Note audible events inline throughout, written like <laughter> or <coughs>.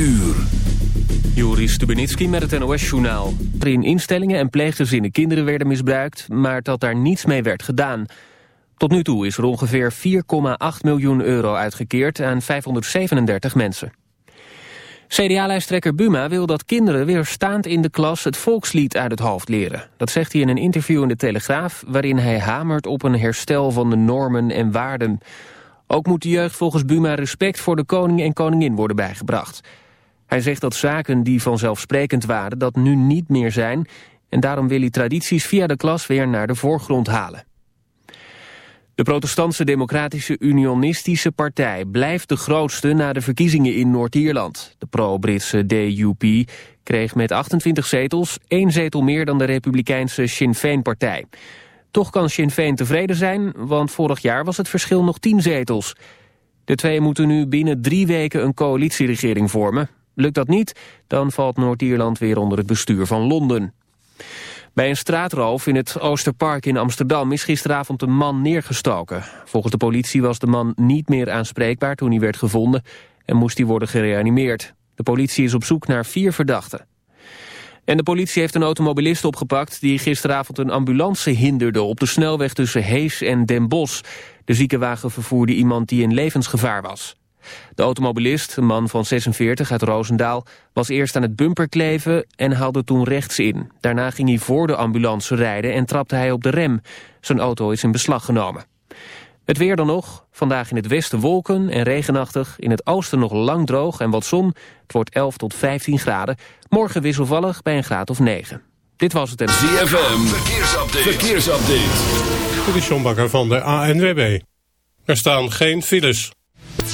uur. Joris Stubenitski met het NOS-journaal. In instellingen en pleeggezinnen kinderen werden misbruikt... maar dat daar niets mee werd gedaan. Tot nu toe is er ongeveer 4,8 miljoen euro uitgekeerd aan 537 mensen. CDA-lijsttrekker Buma wil dat kinderen weer staand in de klas het volkslied uit het hoofd leren. Dat zegt hij in een interview in de Telegraaf... waarin hij hamert op een herstel van de normen en waarden... Ook moet de jeugd volgens Buma respect voor de koning en koningin worden bijgebracht. Hij zegt dat zaken die vanzelfsprekend waren dat nu niet meer zijn... en daarom wil hij tradities via de klas weer naar de voorgrond halen. De protestantse democratische unionistische partij blijft de grootste na de verkiezingen in Noord-Ierland. De pro-Britse DUP kreeg met 28 zetels één zetel meer dan de republikeinse Sinn Féin-partij. Toch kan Sinn Féin tevreden zijn, want vorig jaar was het verschil nog 10 zetels. De twee moeten nu binnen drie weken een coalitieregering vormen. Lukt dat niet, dan valt Noord-Ierland weer onder het bestuur van Londen. Bij een straatroof in het Oosterpark in Amsterdam is gisteravond een man neergestoken. Volgens de politie was de man niet meer aanspreekbaar toen hij werd gevonden en moest hij worden gereanimeerd. De politie is op zoek naar vier verdachten. En de politie heeft een automobilist opgepakt... die gisteravond een ambulance hinderde op de snelweg tussen Hees en Den Bosch. De ziekenwagen vervoerde iemand die in levensgevaar was. De automobilist, een man van 46 uit Roosendaal... was eerst aan het bumper kleven en haalde toen rechts in. Daarna ging hij voor de ambulance rijden en trapte hij op de rem. Zijn auto is in beslag genomen. Het weer dan nog. Vandaag in het westen wolken en regenachtig. In het oosten nog lang droog en wat zon. Het wordt 11 tot 15 graden. Morgen wisselvallig bij een graad of 9. Dit was het. ZFM, verkeersupdate. verkeersupdate. Dit is John Bakker van de ANWB. Er staan geen files.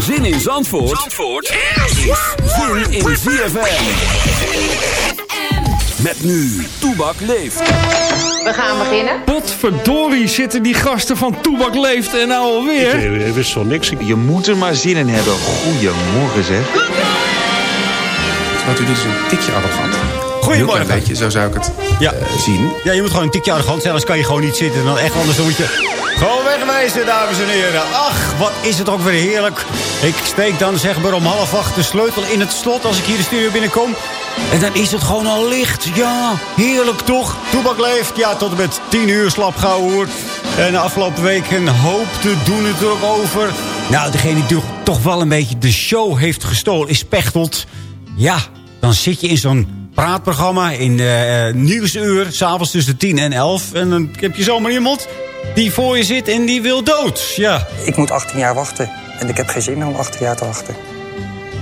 Zin in Zandvoort, Zandvoort is zin in ZFM. Met nu, Toebak leeft. We gaan beginnen. Potverdorie zitten die gasten van Toebak leeft en nou alweer. Ik wist van niks. Je moet er maar zin in hebben. Goedemorgen zeg. Wat u doet is een tikje arrogant. Goedemorgen. Weet je, zo zou ik het Ja. eh, zien. Ja, je moet gewoon een tikje arrogant zijn, anders kan je gewoon niet zitten. Dan echt anders dan moet je gewoon wegwijzen, dames en heren. Ach, wat is het ook weer heerlijk. Ik steek dan zeg maar om half acht de sleutel in het slot als ik hier de studio binnenkom. En dan is het gewoon al licht. Ja, heerlijk toch? Toebak leeft. Ja, tot en met tien uur slap gauw hoor. En de afgelopen week een hoop te doen natuurlijk over. Nou, degene die toch wel een beetje de show heeft gestolen is Pechtold. Ja, dan zit je in zo'n praatprogramma in eh Nieuwsuur. S'avonds tussen 10 en 11. En dan heb je zomaar iemand die voor je zit en die wil dood. Ja, Ik moet 18 jaar wachten. En ik heb geen zin meer om 18 jaar te wachten.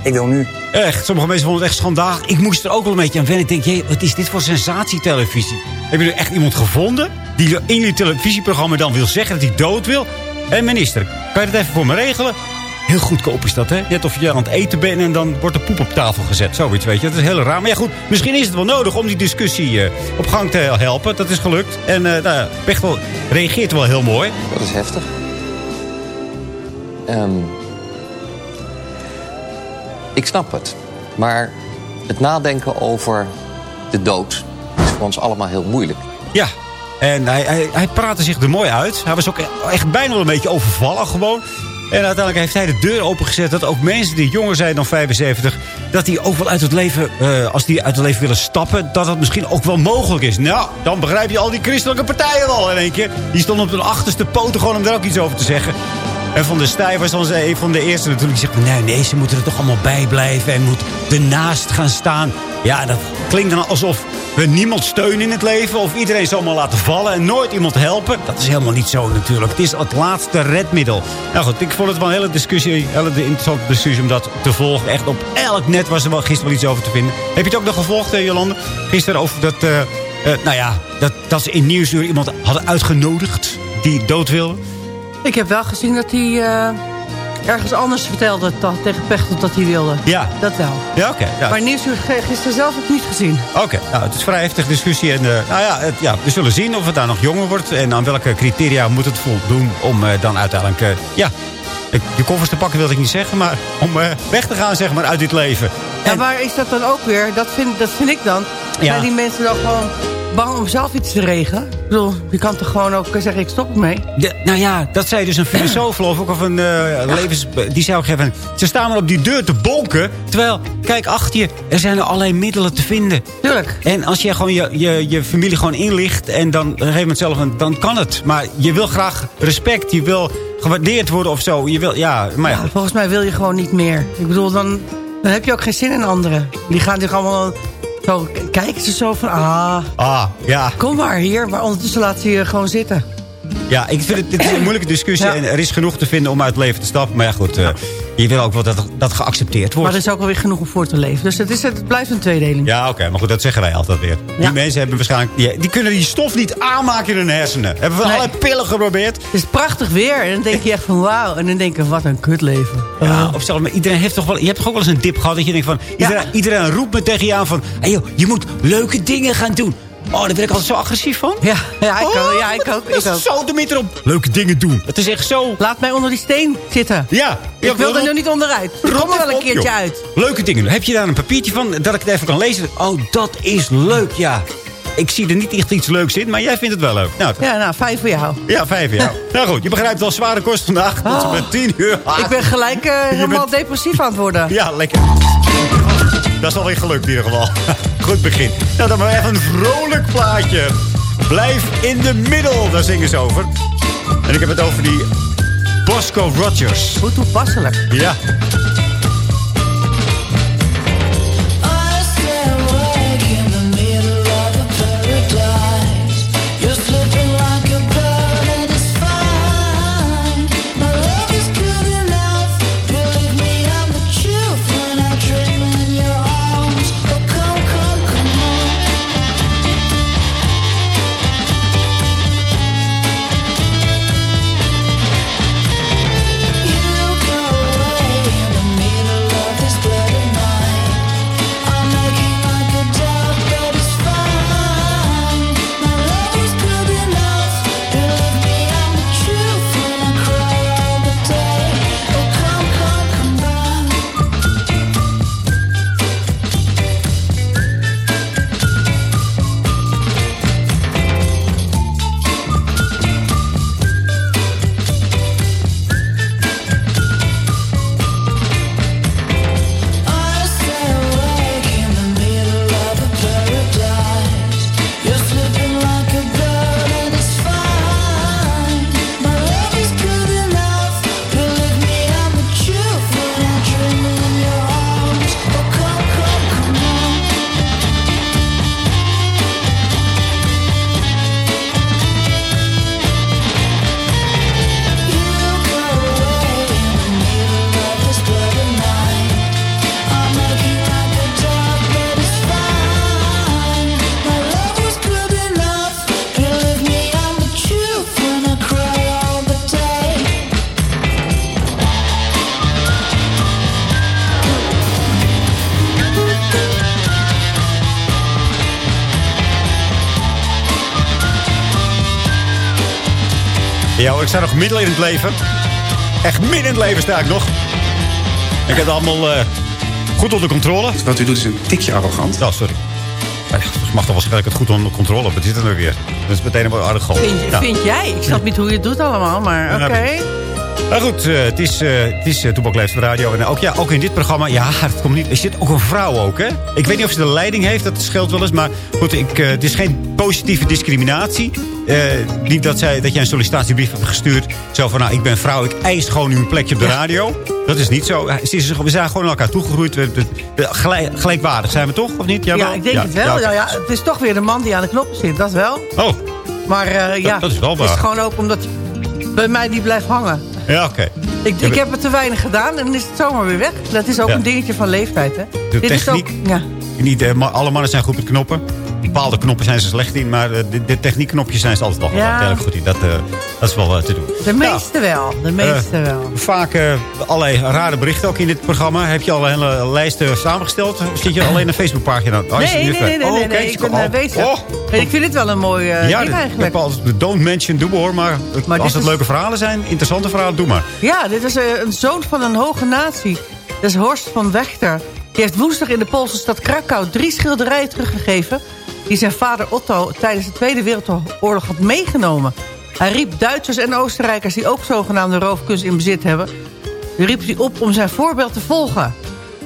Ik wil nu. echt. Sommige mensen vonden het echt schandalig. Ik moest er ook wel een beetje aan wennen. Ik denk, jee, wat is dit voor sensatietelevisie? Heb je er echt iemand gevonden die in die televisieprogramma dan wil zeggen dat hij dood wil? En minister, kan je dat even voor me regelen? Heel goedkoop is dat, hè? Net of je aan het eten bent en dan wordt de poep op tafel gezet. Zoiets, weet je. Dat is heel raar. Maar ja, goed. Misschien is het wel nodig om die discussie eh, op gang te helpen. Dat is gelukt. En eh nou, Pechtel reageert wel heel mooi. Dat is heftig. Ehm, Ik snap het. Maar het nadenken over de dood is voor ons allemaal heel moeilijk. Ja, en hij, hij, hij praatte zich er mooi uit. Hij was ook echt bijna wel een beetje overvallen gewoon. En uiteindelijk heeft hij de deur opengezet... dat ook mensen die jonger zijn dan 75... dat die ook wel uit het leven... Uh, als die uit het leven willen stappen... dat dat misschien ook wel mogelijk is. Nou, dan begrijp je al die christelijke partijen wel in één keer. Die stonden op hun achterste poten gewoon om daar ook iets over te zeggen. En Van de Stijf was een van de eerste natuurlijk. Die zegt, nee, nee, ze moeten er toch allemaal bij blijven. En moet ernaast gaan staan. Ja, dat klinkt dan alsof we niemand steunen in het leven. Of iedereen zomaar laten vallen en nooit iemand helpen. Dat is helemaal niet zo natuurlijk. Het is het laatste redmiddel. Nou goed, ik vond het wel een hele discussie. Een hele interessante discussie om dat te volgen. Echt op elk net was er gisteren wel iets over te vinden. Heb je het ook nog gevolgd, eh, Jolande? Gisteren over dat... Uh, uh, nou ja, dat, dat ze in Nieuwsuur iemand hadden uitgenodigd die dood wilde. Ik heb wel gezien dat hij uh, ergens anders vertelde dat, tegen Pechtold dat hij wilde. Ja. Dat wel. Ja, oké. Okay, ja. Maar Nieuwsuur gisteren zelf heb ik niet gezien. Oké, nou, het is vrij heftig discussie. En, uh, nou ja, het, ja, we zullen zien of het daar nog jonger wordt. En aan welke criteria moet het voldoen om uh, dan uiteindelijk... ja, je koffers te pakken wilde ik niet zeggen, maar om weg te gaan zeg maar, uit dit leven. Ja, maar is dat dan ook weer, dat vind, dat vind ik dan, ja. zijn die mensen dan gewoon bang om zelf iets te regelen? Ik bedoel, je kan toch gewoon ook zeggen, ik stop ermee? De, nou ja, dat zei dus een filosoof, geloof ik, of een uh, levens... Die zou geven, ze staan maar op die deur te bonken. Terwijl, kijk achter je, er zijn er allerlei middelen te vinden. Tuurlijk. En als je gewoon je, je, je familie gewoon inlicht en dan op een gegeven moment zelf, dan kan het. Maar je wil graag respect, je wil gewaardeerd worden of zo. Je wil, ja, maar ja volgens mij wil je gewoon niet meer. Ik bedoel, dan, dan heb je ook geen zin in anderen. Die gaan zich allemaal zo kijken ze zo van, ah, ah ja. kom maar hier. Maar ondertussen laat ze je gewoon zitten. Ja, ik vind het, het is een moeilijke discussie. Ja. En er is genoeg te vinden om uit het leven te stappen. Maar ja, goed, uh, je wil ook wel dat dat geaccepteerd wordt. Maar er is ook wel weer genoeg om voor te leven. Dus het, is, het blijft een tweedeling. Ja, oké. Okay, maar goed, dat zeggen wij altijd weer. Ja. Die mensen hebben waarschijnlijk... Die, die, kunnen die stof niet aanmaken in hun hersenen. Hebben we nee. allerlei pillen geprobeerd. Het is prachtig weer. En dan denk je echt van wauw. En dan denk je, wat een kutleven. Ja, oh. of zelfs, maar iedereen heeft toch wel... Je hebt toch ook wel eens een dip gehad dat je denkt van... Iedereen, ja. iedereen roept me tegen je aan van... Hey joh, je moet leuke dingen gaan doen. Oh, daar ben ik altijd zo agressief van. Ja, ja, ik, oh, ook, ja ik ook. Ik ook. Zo de meter op leuke dingen doen. Het is echt zo... Laat mij onder die steen zitten. Ja. Ik wil er nu niet onderuit. Ik kom er wel een keertje uit. Leuke dingen doen. Heb je daar een papiertje van dat ik het even kan lezen? Oh, dat is leuk, ja. Ik zie er niet echt iets leuks in, maar jij vindt het wel leuk. Nou, ja, nou, vijf voor jou. Ja, vijf voor jou. <laughs> nou goed, je begrijpt wel zware kost vandaag. Tot oh. met tien uur. Ik ben gelijk <laughs> uh, helemaal bent... depressief aan het worden. Ja, lekker. Dat is alweer gelukt in ieder geval. <laughs> Goed begin. Nou, dan maar even een vrolijk plaatje. Blijf in de middel, daar zingen ze over. En ik heb het over die Bosco Rogers. Hoe toepasselijk. Ja. Sta nog midden in het leven. Echt midden in het leven sta ik nog. Ik heb allemaal uh, Goed onder controle. Wat u doet is een tikje arrogant. Ja, sorry. Het mag toch wel zeggen dat ik het goed onder controle heb. Wat is het er weer? Dat is meteen een arrogant. Vind, Ja. vind jij? Ik snap niet hoe je het doet allemaal, maar oké. Maar goed, eh, het is, eh het is uh, Radio. En ook, ja, ook in dit programma, ja, het komt niet... Er zit ook een vrouw ook, hè? Ik weet niet of ze de leiding heeft, dat scheelt wel eens. Maar goed, ik, eh, het is geen positieve discriminatie. Eh, niet dat, zij, dat jij een sollicitatiebrief hebt gestuurd. Zo van, nou, ik ben vrouw, ik eis gewoon nu een plekje op de radio. Dat is niet zo. We zijn gewoon naar elkaar toegegroeid. We, we- we- gelijk, gelijkwaardig zijn we toch, of niet? Ja, ik denk het wel. Ja, Ja, ja, het is toch weer de man die aan de knoppen zit, dat wel. Oh, Maar eh, ja, dat is wel het waar. is gewoon ook omdat bij mij niet blijft hangen. ja oké. Ik, ik heb het te weinig gedaan en dan is het zomaar weer weg. Dat is ook een dingetje van leeftijd, hè. De Dit techniek. is ook, ja. Niet, eh, alle mannen zijn goed met knoppen. Bepaalde knoppen zijn ze slecht in. Maar eh, de, de techniekknopjes zijn ze altijd wel Ja. goed in. Dat, eh, dat is wel eh, te doen. De meeste wel, de meeste wel. Vaak allerlei rare berichten ook in dit programma. Heb je al een hele lijst samengesteld? Of zit je alleen een Facebookpagina? Oh, Nee, nee, nee, nee, nee, Oh, nee, oké, nee, dus ik ben oh, bezig. oh. En ik vind dit wel een mooi ja, ding ik eigenlijk. heb al de don't mention doe hoor. Maar, het- Maar als het is- leuke verhalen zijn, interessante verhalen, doe maar. Ja, dit is een zoon van een hoge natie. Dat is Horst van Wechter. Die heeft woensdag in de Poolse stad Krakau drie schilderijen teruggegeven... die zijn vader Otto tijdens de Tweede Wereldoorlog had meegenomen. Hij riep Duitsers en Oostenrijkers die ook zogenaamde roofkunst in bezit hebben... riep hij op om zijn voorbeeld te volgen.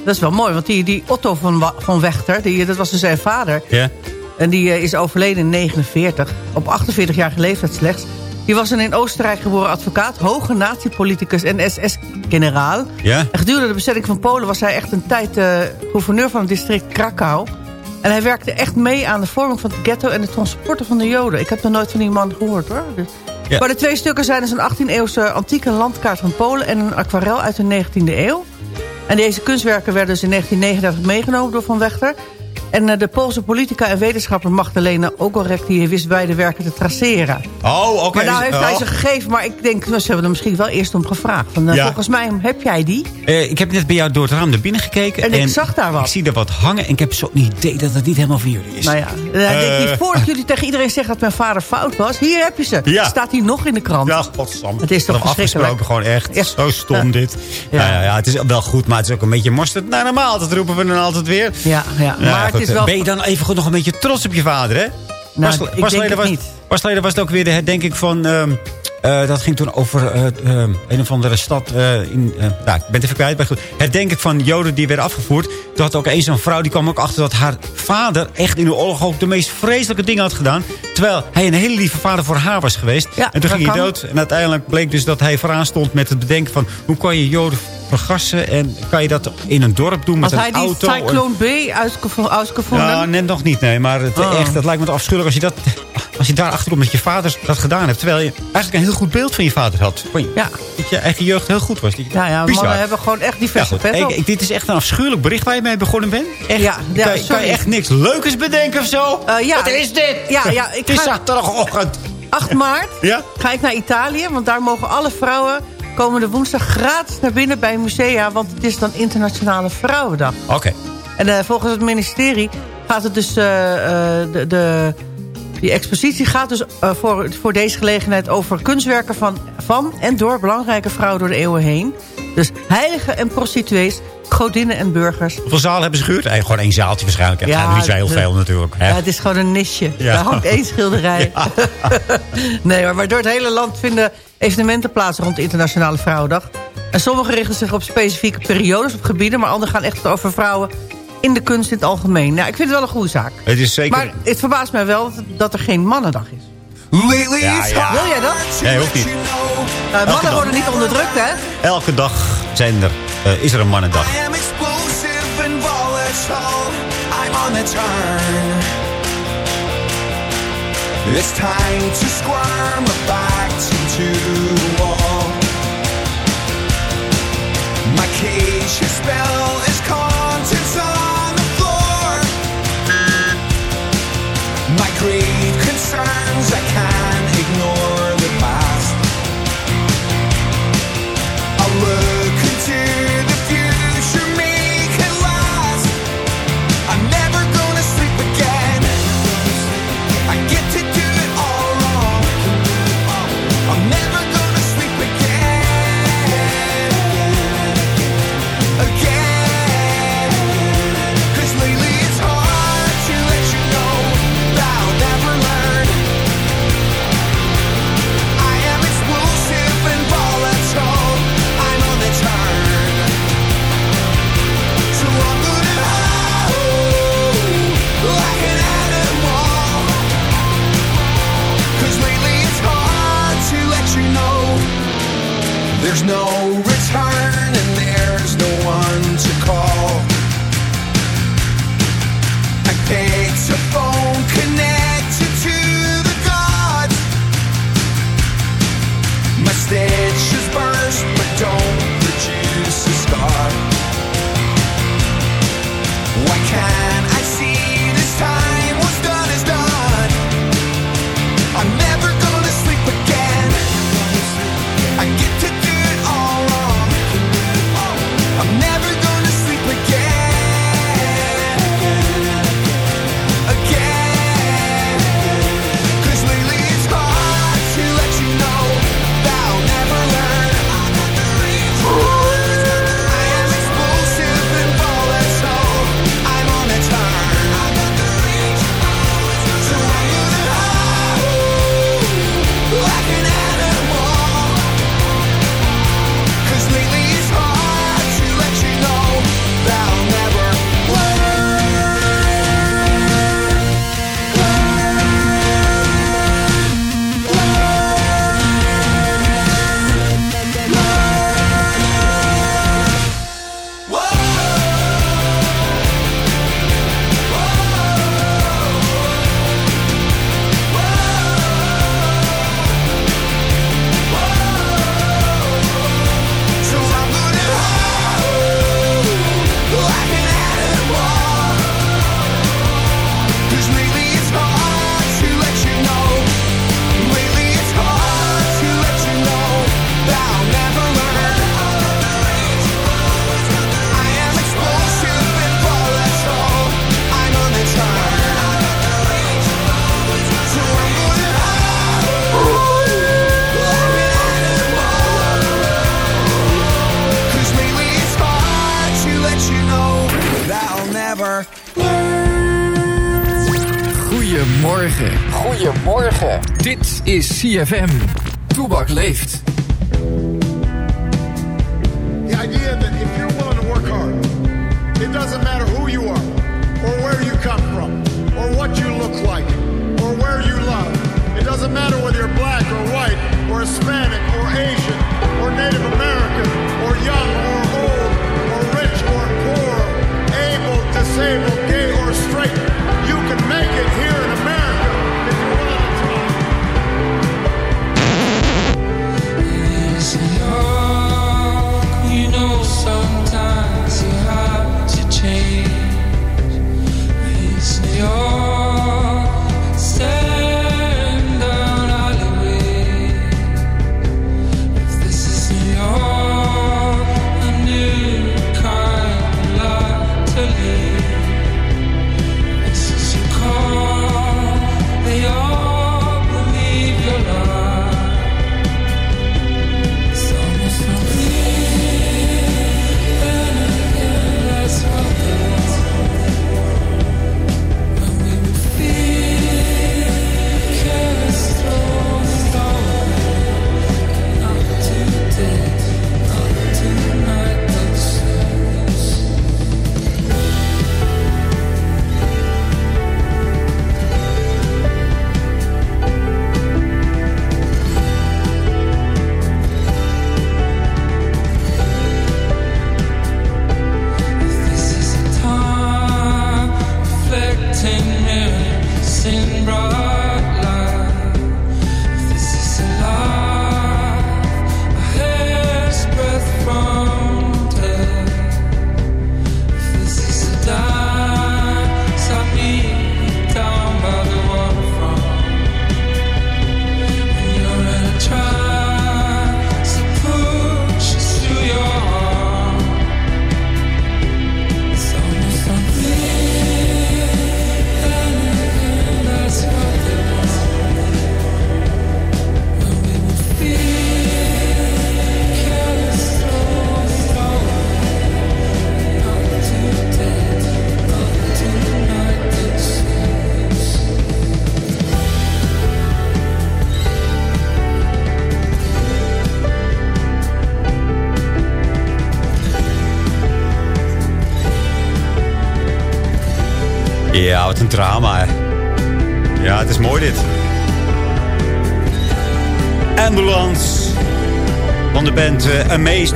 Dat is wel mooi, want die, die Otto van, van Wechter, die, dat was dus zijn vader... Ja? En die eh, is overleden in 49, op 48 jaar leeftijd slechts. Die was een in Oostenrijk geboren advocaat, hoge natiepoliticus en SS-generaal. Ja? En gedurende de bezetting van Polen was hij echt een tijd eh, gouverneur van het district Krakau. En hij werkte echt mee aan de vorming van het ghetto en het transporten van de Joden. Ik heb nog nooit van die man gehoord hoor. Dus. Ja. Maar de twee stukken zijn dus een 18e-eeuwse antieke landkaart van Polen... en een aquarel uit de 19e eeuw. En deze kunstwerken werden dus in 1939 meegenomen door Van Wechter. En eh, de Poolse politica en wetenschapper Magdalena Ogorek... die wist beide werken te traceren. Oh, oké. Maar nou heeft hij Oh. ze gegeven, maar ik denk... nou, ze hebben er misschien wel eerst om gevraagd. Van, eh, Ja. Volgens mij heb jij die. Eh, ik heb net bij jou door het raam naar binnen gekeken. En ik zag daar wat. Ik zie er wat hangen en ik heb zo'n idee dat het niet helemaal voor jullie is. Nou ja, voordat jullie tegen iedereen zeggen dat mijn vader fout was... hier heb je ze. Ja. Staat hier nog in de krant. Ja, godsam. Het is toch afgesproken gewoon echt. Ja. Zo stom dit. Ja. Ja. Ja, het is wel goed, maar het is ook een beetje mosterd. Nou, normaal, dat roepen we dan altijd weer. Ja, ja. Nou, maar het is wel... Ben je dan even goed nog een beetje trots op je vader, hè? Nou, Pas- ik pas denk het was, niet. Pas geleden was het ook weer de herdenking van... ehm, eh, dat ging toen over eh, ehm, een of andere stad eh, in... nou, ik ben het even kwijt, maar goed. Herdenking van Joden die werden afgevoerd. Toen had ook eens een vrouw, die kwam ook achter dat haar vader... echt in de oorlog ook de meest vreselijke dingen had gedaan. Terwijl hij een hele lieve vader voor haar was geweest. Ja, en toen ging hij dood. En uiteindelijk bleek dus dat hij vooraan stond met het bedenken van... hoe kan je Joden vergassen en kan je dat in een dorp doen met Als een hij die auto? en- Cyclone B uitgevo- uitgevonden... ja, net nog niet, nee. Maar het, Oh. echt, dat lijkt me toch afschuwelijk als je, dat, als je daar achterop met je vader dat gedaan hebt. Terwijl je eigenlijk een heel goed beeld van je vader had. Je, Ja. Dat je eigen jeugd heel goed was. Ja, ja, Bizar. mannen hebben gewoon echt die Ja. Ik- ik- dit is echt een afschuwelijk bericht waar je mee begonnen bent. Echt, Ja, ja, kan, je- kan je echt niks leukers bedenken of zo? Eh, ja. Wat is dit? Ja, ja, ik Het is ga- zaterdagochtend. 8 maart Ja? ga ik naar Italië, want daar mogen alle vrouwen komende woensdag gratis naar binnen bij musea, want het is dan Internationale Vrouwendag. Oké. En eh, volgens het ministerie gaat het dus, eh, eh, de, de, die expositie gaat dus voor, voor deze gelegenheid over kunstwerken van, van en door belangrijke vrouwen door de eeuwen heen. Dus heiligen en prostituees, godinnen en burgers. Hoeveel zalen hebben ze gehuurd? Eh, gewoon één zaaltje waarschijnlijk. Ja, gaat niet zo heel de- veel natuurlijk. hè? Ja, het is gewoon een nisje. Ja. Daar hangt één <laughs> schilderij. <laughs> nee, maar, maar door het hele land vinden evenementen plaats rond de Internationale Vrouwendag. En sommige richten zich op specifieke periodes, op gebieden... maar andere gaan echt over vrouwen in de kunst in het algemeen. Nou, ik vind het wel een goede zaak. Het is zeker... Maar het verbaast mij wel dat, er geen mannendag is. Ja, ja. Wil jij dat? Nee, hoeft niet. Nou, mannen dag. worden niet onderdrukt, hè? Elke dag zijn er, eh, is er een mannendag. I am explosive and volatile. I'm on the turn. It's time to squirm my back into the wall. My cage your spell is contents CFM.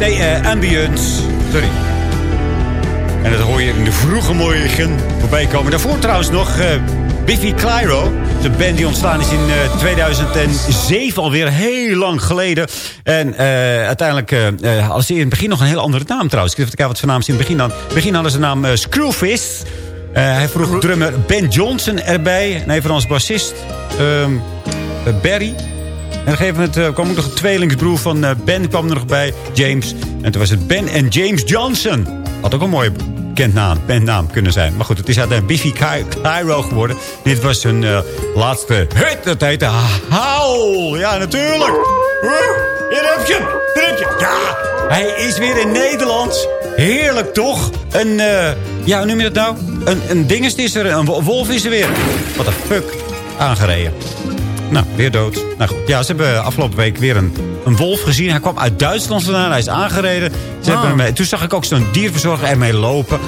Eh. Nee, eh, Ambience. Sorry. En dat hoor je in de vroege morgen voorbij komen. Daarvoor trouwens nog eh, Biffy Clyro. De band die ontstaan is in eh, 2007 alweer heel lang geleden. En eh, uiteindelijk eh, eh, hadden ze in het begin nog een heel andere naam trouwens. Ik weet even wat voor naam ze in het begin hadden. In het begin hadden ze de naam eh, Screwfist. Eh, hij vroeg drummer Ben Johnson erbij. En als bassist eh, Barry. En op een gegeven moment eh, kwam ook nog een tweelingsbroer van eh, Ben kwam er nog bij, James. En toen was het Ben en James Johnson. Had ook een mooie bekendnaam, bandnaam kunnen zijn. Maar goed, het is uiteindelijk Biffy Ky- Clyro geworden. Dit was hun eh, laatste hit. Dat heette Howl. Ja, natuurlijk. Hier heb je hem. Je. Ja, hij is weer in Nederland. Heerlijk toch? Een, eh, ja, hoe noem je dat nou? Een, een dingest is er, een wo- wolf is er weer. Wat de fuck? Aangereden. Nou, weer dood. Nou goed, ja, ze hebben afgelopen week weer een, een wolf gezien. Hij kwam uit Duitsland vandaan, hij is aangereden. Ze hebben hem, toen zag ik ook zo'n dierverzorger ermee lopen.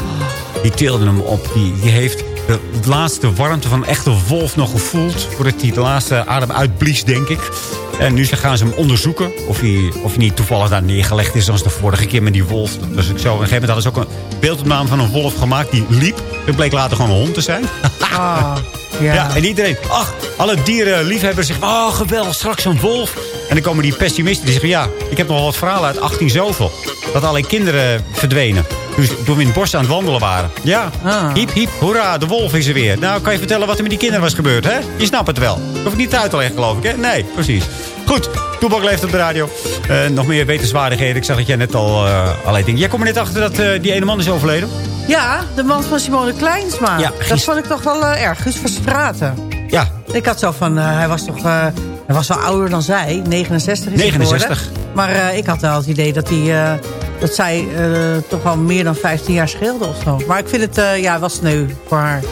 Die tilde hem op. Die, die heeft de laatste warmte van een echte wolf nog gevoeld. Voordat hij de laatste adem uitblies, denk ik. En nu gaan ze hem onderzoeken of hij, of hij niet toevallig daar neergelegd is... zoals de vorige keer met die wolf. Dus ik zo, op een gegeven moment hadden ze ook een beeldopname van een wolf gemaakt die liep. Het bleek later gewoon een hond te zijn. Ah, <laughs> ja. Ja, en iedereen, ach, alle dierenliefhebbers zeggen, oh geweldig, straks een wolf. En dan komen die pessimisten die zeggen, ja, ik heb nog wel wat verhalen uit 18 zoveel. Dat alleen kinderen verdwenen. Toen, ze- toen we in het bos aan het wandelen waren. Ja, Ah. hiep, hiep, hoera, de wolf is er weer. Nou, kan je vertellen wat er met die kinderen was gebeurd, hè? Je snapt het wel. Hoef ik niet uit te leggen, geloof ik, hè? Nee, precies. Goed, Toebak leeft op de radio. Eh, nog meer wetenswaardigheden. Ik zag dat jij net al eh, allerlei dingen... Jij komt er net achter dat eh, die ene man is overleden? Ja, de man van Simone Kleinsma. Ja, dat vond ik toch wel erg. Guus Verstraten. Ja, Ik had zo van, hij was toch... hij was wel ouder dan zij. 69 is hij 69. geworden. Maar ik had wel het idee dat hij... dat zij toch al meer dan 15 jaar scheelde of zo. Maar ik vind het ja, wel sneu voor haar.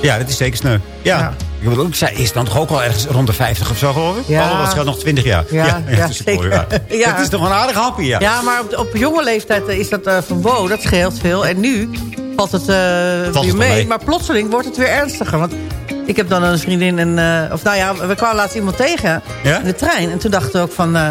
Ja, dat is zeker sneu. Ja. Ja. Ik bedoel, zij is dan toch ook al ergens rond de 50 of zo, geloof ik? Ja. Oh, dat nog 20 jaar. Ja, ja, dat is zeker. ja. Het is toch een aardig happy, ja. Ja, maar op, op jonge leeftijd eh, is dat eh, van wow, dat scheelt veel. En nu valt het Valt weer mee. Maar plotseling wordt het weer ernstiger. Want ik heb dan een vriendin en... of nou ja, we kwamen laatst iemand tegen in de trein. En toen dachten we ook van... oh,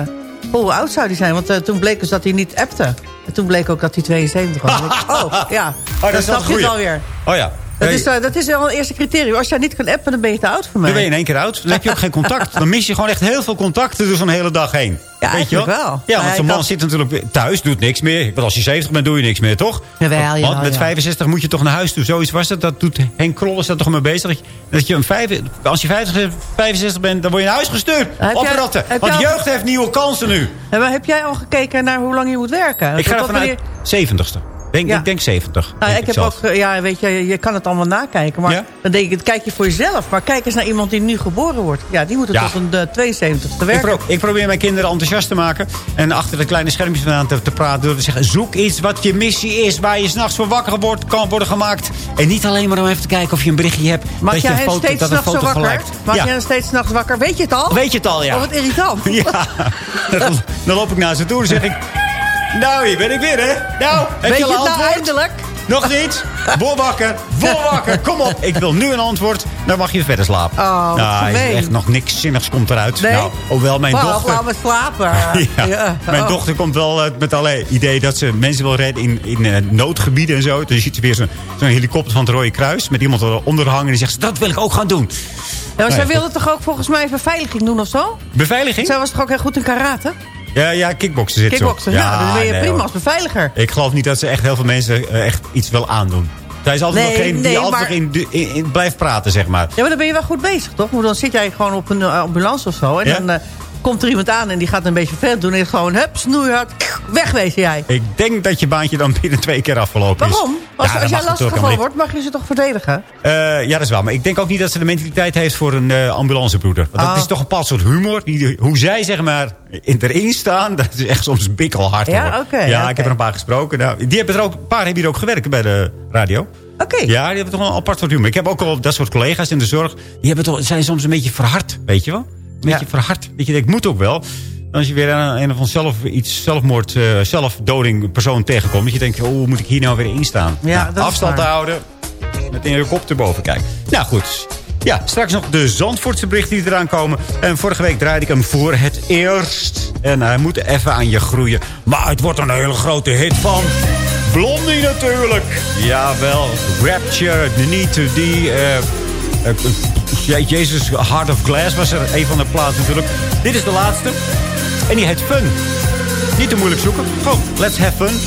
hoe oud zou die zijn? Want toen bleek dus dat hij niet appte. En toen bleek ook dat hij 72 was. <laughs> Oh, ja. dat dan is snap je het alweer. Oh ja. Dat Hey, is, eh, dat is wel een eerste criterium. Als jij niet kan appen, dan ben je te oud voor mij. Dan ben je in één keer oud. Dan heb je ook geen contact. Dan mis je gewoon echt heel veel contacten door zo'n hele dag heen. Ja, Weet je eigenlijk wel. Ja, want zo'n man zit natuurlijk thuis, doet niks meer. Want als je 70 bent, doe je niks meer, toch? Jawel, Want met ja. 65 moet je toch naar huis toe. Zoiets was het. Dat doet Henk Krol is daar toch mee bezig. Dat je, dat je een vijf, als je 50, 65 bent, dan word je naar huis gestuurd. Heb Op jij- ratten. heb Want al- jeugd heeft nieuwe kansen nu. Ja, maar heb jij al gekeken naar hoe lang je moet werken? Ik ga er vanuit wanneer- 70ste. Denk, Ja. Ik denk 70. Nou, denk ik heb zelf. ook, eh, ja, weet je, je kan het allemaal nakijken. Maar Ja? dan denk ik, kijk je voor jezelf. Maar kijk eens naar iemand die nu geboren wordt. Ja, die moet het Ja. tot een eh, 72ste Ik, werken. pro- ik probeer mijn kinderen enthousiast te maken. En achter de kleine schermpjes vandaan te, te praten. Door te zeggen, zoek iets wat je missie is. Waar je s'nachts voor wakker wordt, kan worden gemaakt. En niet alleen maar om even te kijken of je een berichtje hebt. Maak dat je jij een hen foto, steeds dat een foto wakker? gelijkt. Maak ja. jij hen steeds s'nachts wakker? Weet je het al? Weet je het al, ja. Oh, wat irritant. <laughs> Ja, <laughs> dan loop ik naar ze toe en zeg ik... Nou, hier ben ik weer, hè? Nou, heb Weet je al het nou antwoord? eindelijk? Nog niet? Word <laughs> wakker, word wakker, kom op. Ik wil nu een antwoord, dan mag je verder slapen. Oh, nou, echt nog niks zinnigs komt eruit. Nee? Nou, hoewel mijn dochter... laat me slapen. <laughs> Ja, Ja. Mijn Oh. dochter komt wel eh, met allerlei idee dat ze mensen wil redden in, in eh, noodgebieden en zo. Dus je ziet ze weer zo'n helikopter van het Rode Kruis met iemand eronder hangen. En die zegt, ze, dat wil ik ook gaan doen. Ja, maar Nou zij ja, wilde toch ook volgens mij beveiliging doen of zo? Beveiliging? Zij was toch ook heel goed in karate? Ja, ja, kickboksen zit Kickboksen, zo. ja, dan ben je nee, prima hoor. als beveiliger. Ik geloof niet dat ze echt heel veel mensen eh, echt iets wil aandoen. Zij is altijd Nee, nog geen die nee, altijd maar- nog in, in, in- in blijft praten, zeg maar. Ja, maar dan ben je wel goed bezig, toch? Want dan zit jij gewoon op een eh, ambulance of zo. En Ja? dan eh, komt er iemand aan en die gaat een beetje ver doen. En gewoon, hup, snoeihard, wegwezen jij. Ik denk dat je baantje dan binnen twee keer afgelopen is. Waarom? Als, Ja, als jij lastiggevallen helemaal wordt, mag je ze toch verdedigen? Eh, ja, dat is waar. Maar ik denk ook niet dat ze de mentaliteit heeft voor een eh, ambulancebroeder. Want dat Oh. is toch een bepaald soort humor. Die, hoe zij, zeg maar, in, erin staan. <laughs> Dat is echt soms bikkelhard. Ja, oké, ja, ik heb er een paar gesproken. Nou, die hebben er ook, een paar hebben hier ook gewerkt bij de radio. Oké. Ja, die hebben toch wel een apart soort humor. Ik heb ook al dat soort collega's in de zorg. Die hebben toch, zijn soms een beetje verhard, weet je wel? Beetje Ja. verhard. Dat je denkt, moet ook wel. En als je weer een, een of ander zelf, iets zelfmoord, eh, zelfdoding persoon tegenkomt. Dat je denkt, oh, hoe moet ik hier nou weer in staan? Ja, Nou, afstand waar. houden. Met een helikopter boven kijken. Nou goed. Ja, straks nog de Zandvoortse berichten die eraan komen. En vorige week draaide ik hem voor het eerst. En hij moet even aan je groeien. Maar het wordt een hele grote hit van... Blondie natuurlijk. Jawel. Rapture, The Need to Die... eh, eh, Jezus Heart of Glass was er een van de plaatsen natuurlijk. Dit is de laatste. En die heet Fun. Niet te moeilijk zoeken. Gewoon, let's have fun.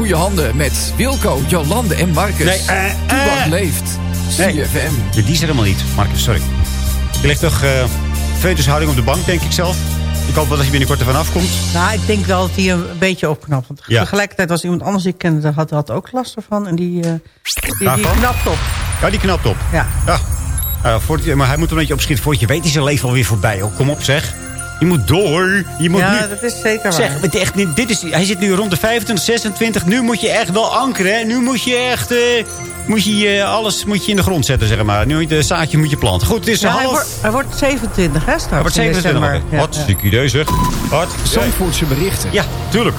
Goede handen met Wilco, Jolande en Marcus. Nee, eh. Toebak leeft. Nee. CFM. Die is er helemaal niet. Marcus, sorry. Je ligt toch uh, fetushouding op de bank, denk ik zelf. Ik hoop wel dat je binnenkort ervan afkomt. Nou, ik denk wel dat hij een beetje opknapt. Want Ja. tegelijkertijd was iemand anders die ik kende, daar had, had ook last ervan. En die, eh, die, knapt op. Ja, die knapt op. Ja. Ja. Voor maar hij moet er een beetje opschieten. Voor je weet is zijn leven alweer voorbij. Oh, kom op zeg. Je moet door. Je moet ja, nu... dat is zeker waar. Zeg, het echt, dit is, hij zit nu rond de 25, 26. Nu moet je echt wel ankeren. Hè? Nu moet je echt... eh, moet je, eh, alles moet je in de grond zetten, zeg maar. Nu de zaadje moet je planten. Goed, het is Ja, hij, half... wordt, hij wordt 27, hè, straks Hij wordt in 27 december. alweer. Wat een idee zeg. Wat? Zandvoortse berichten. Ja, tuurlijk.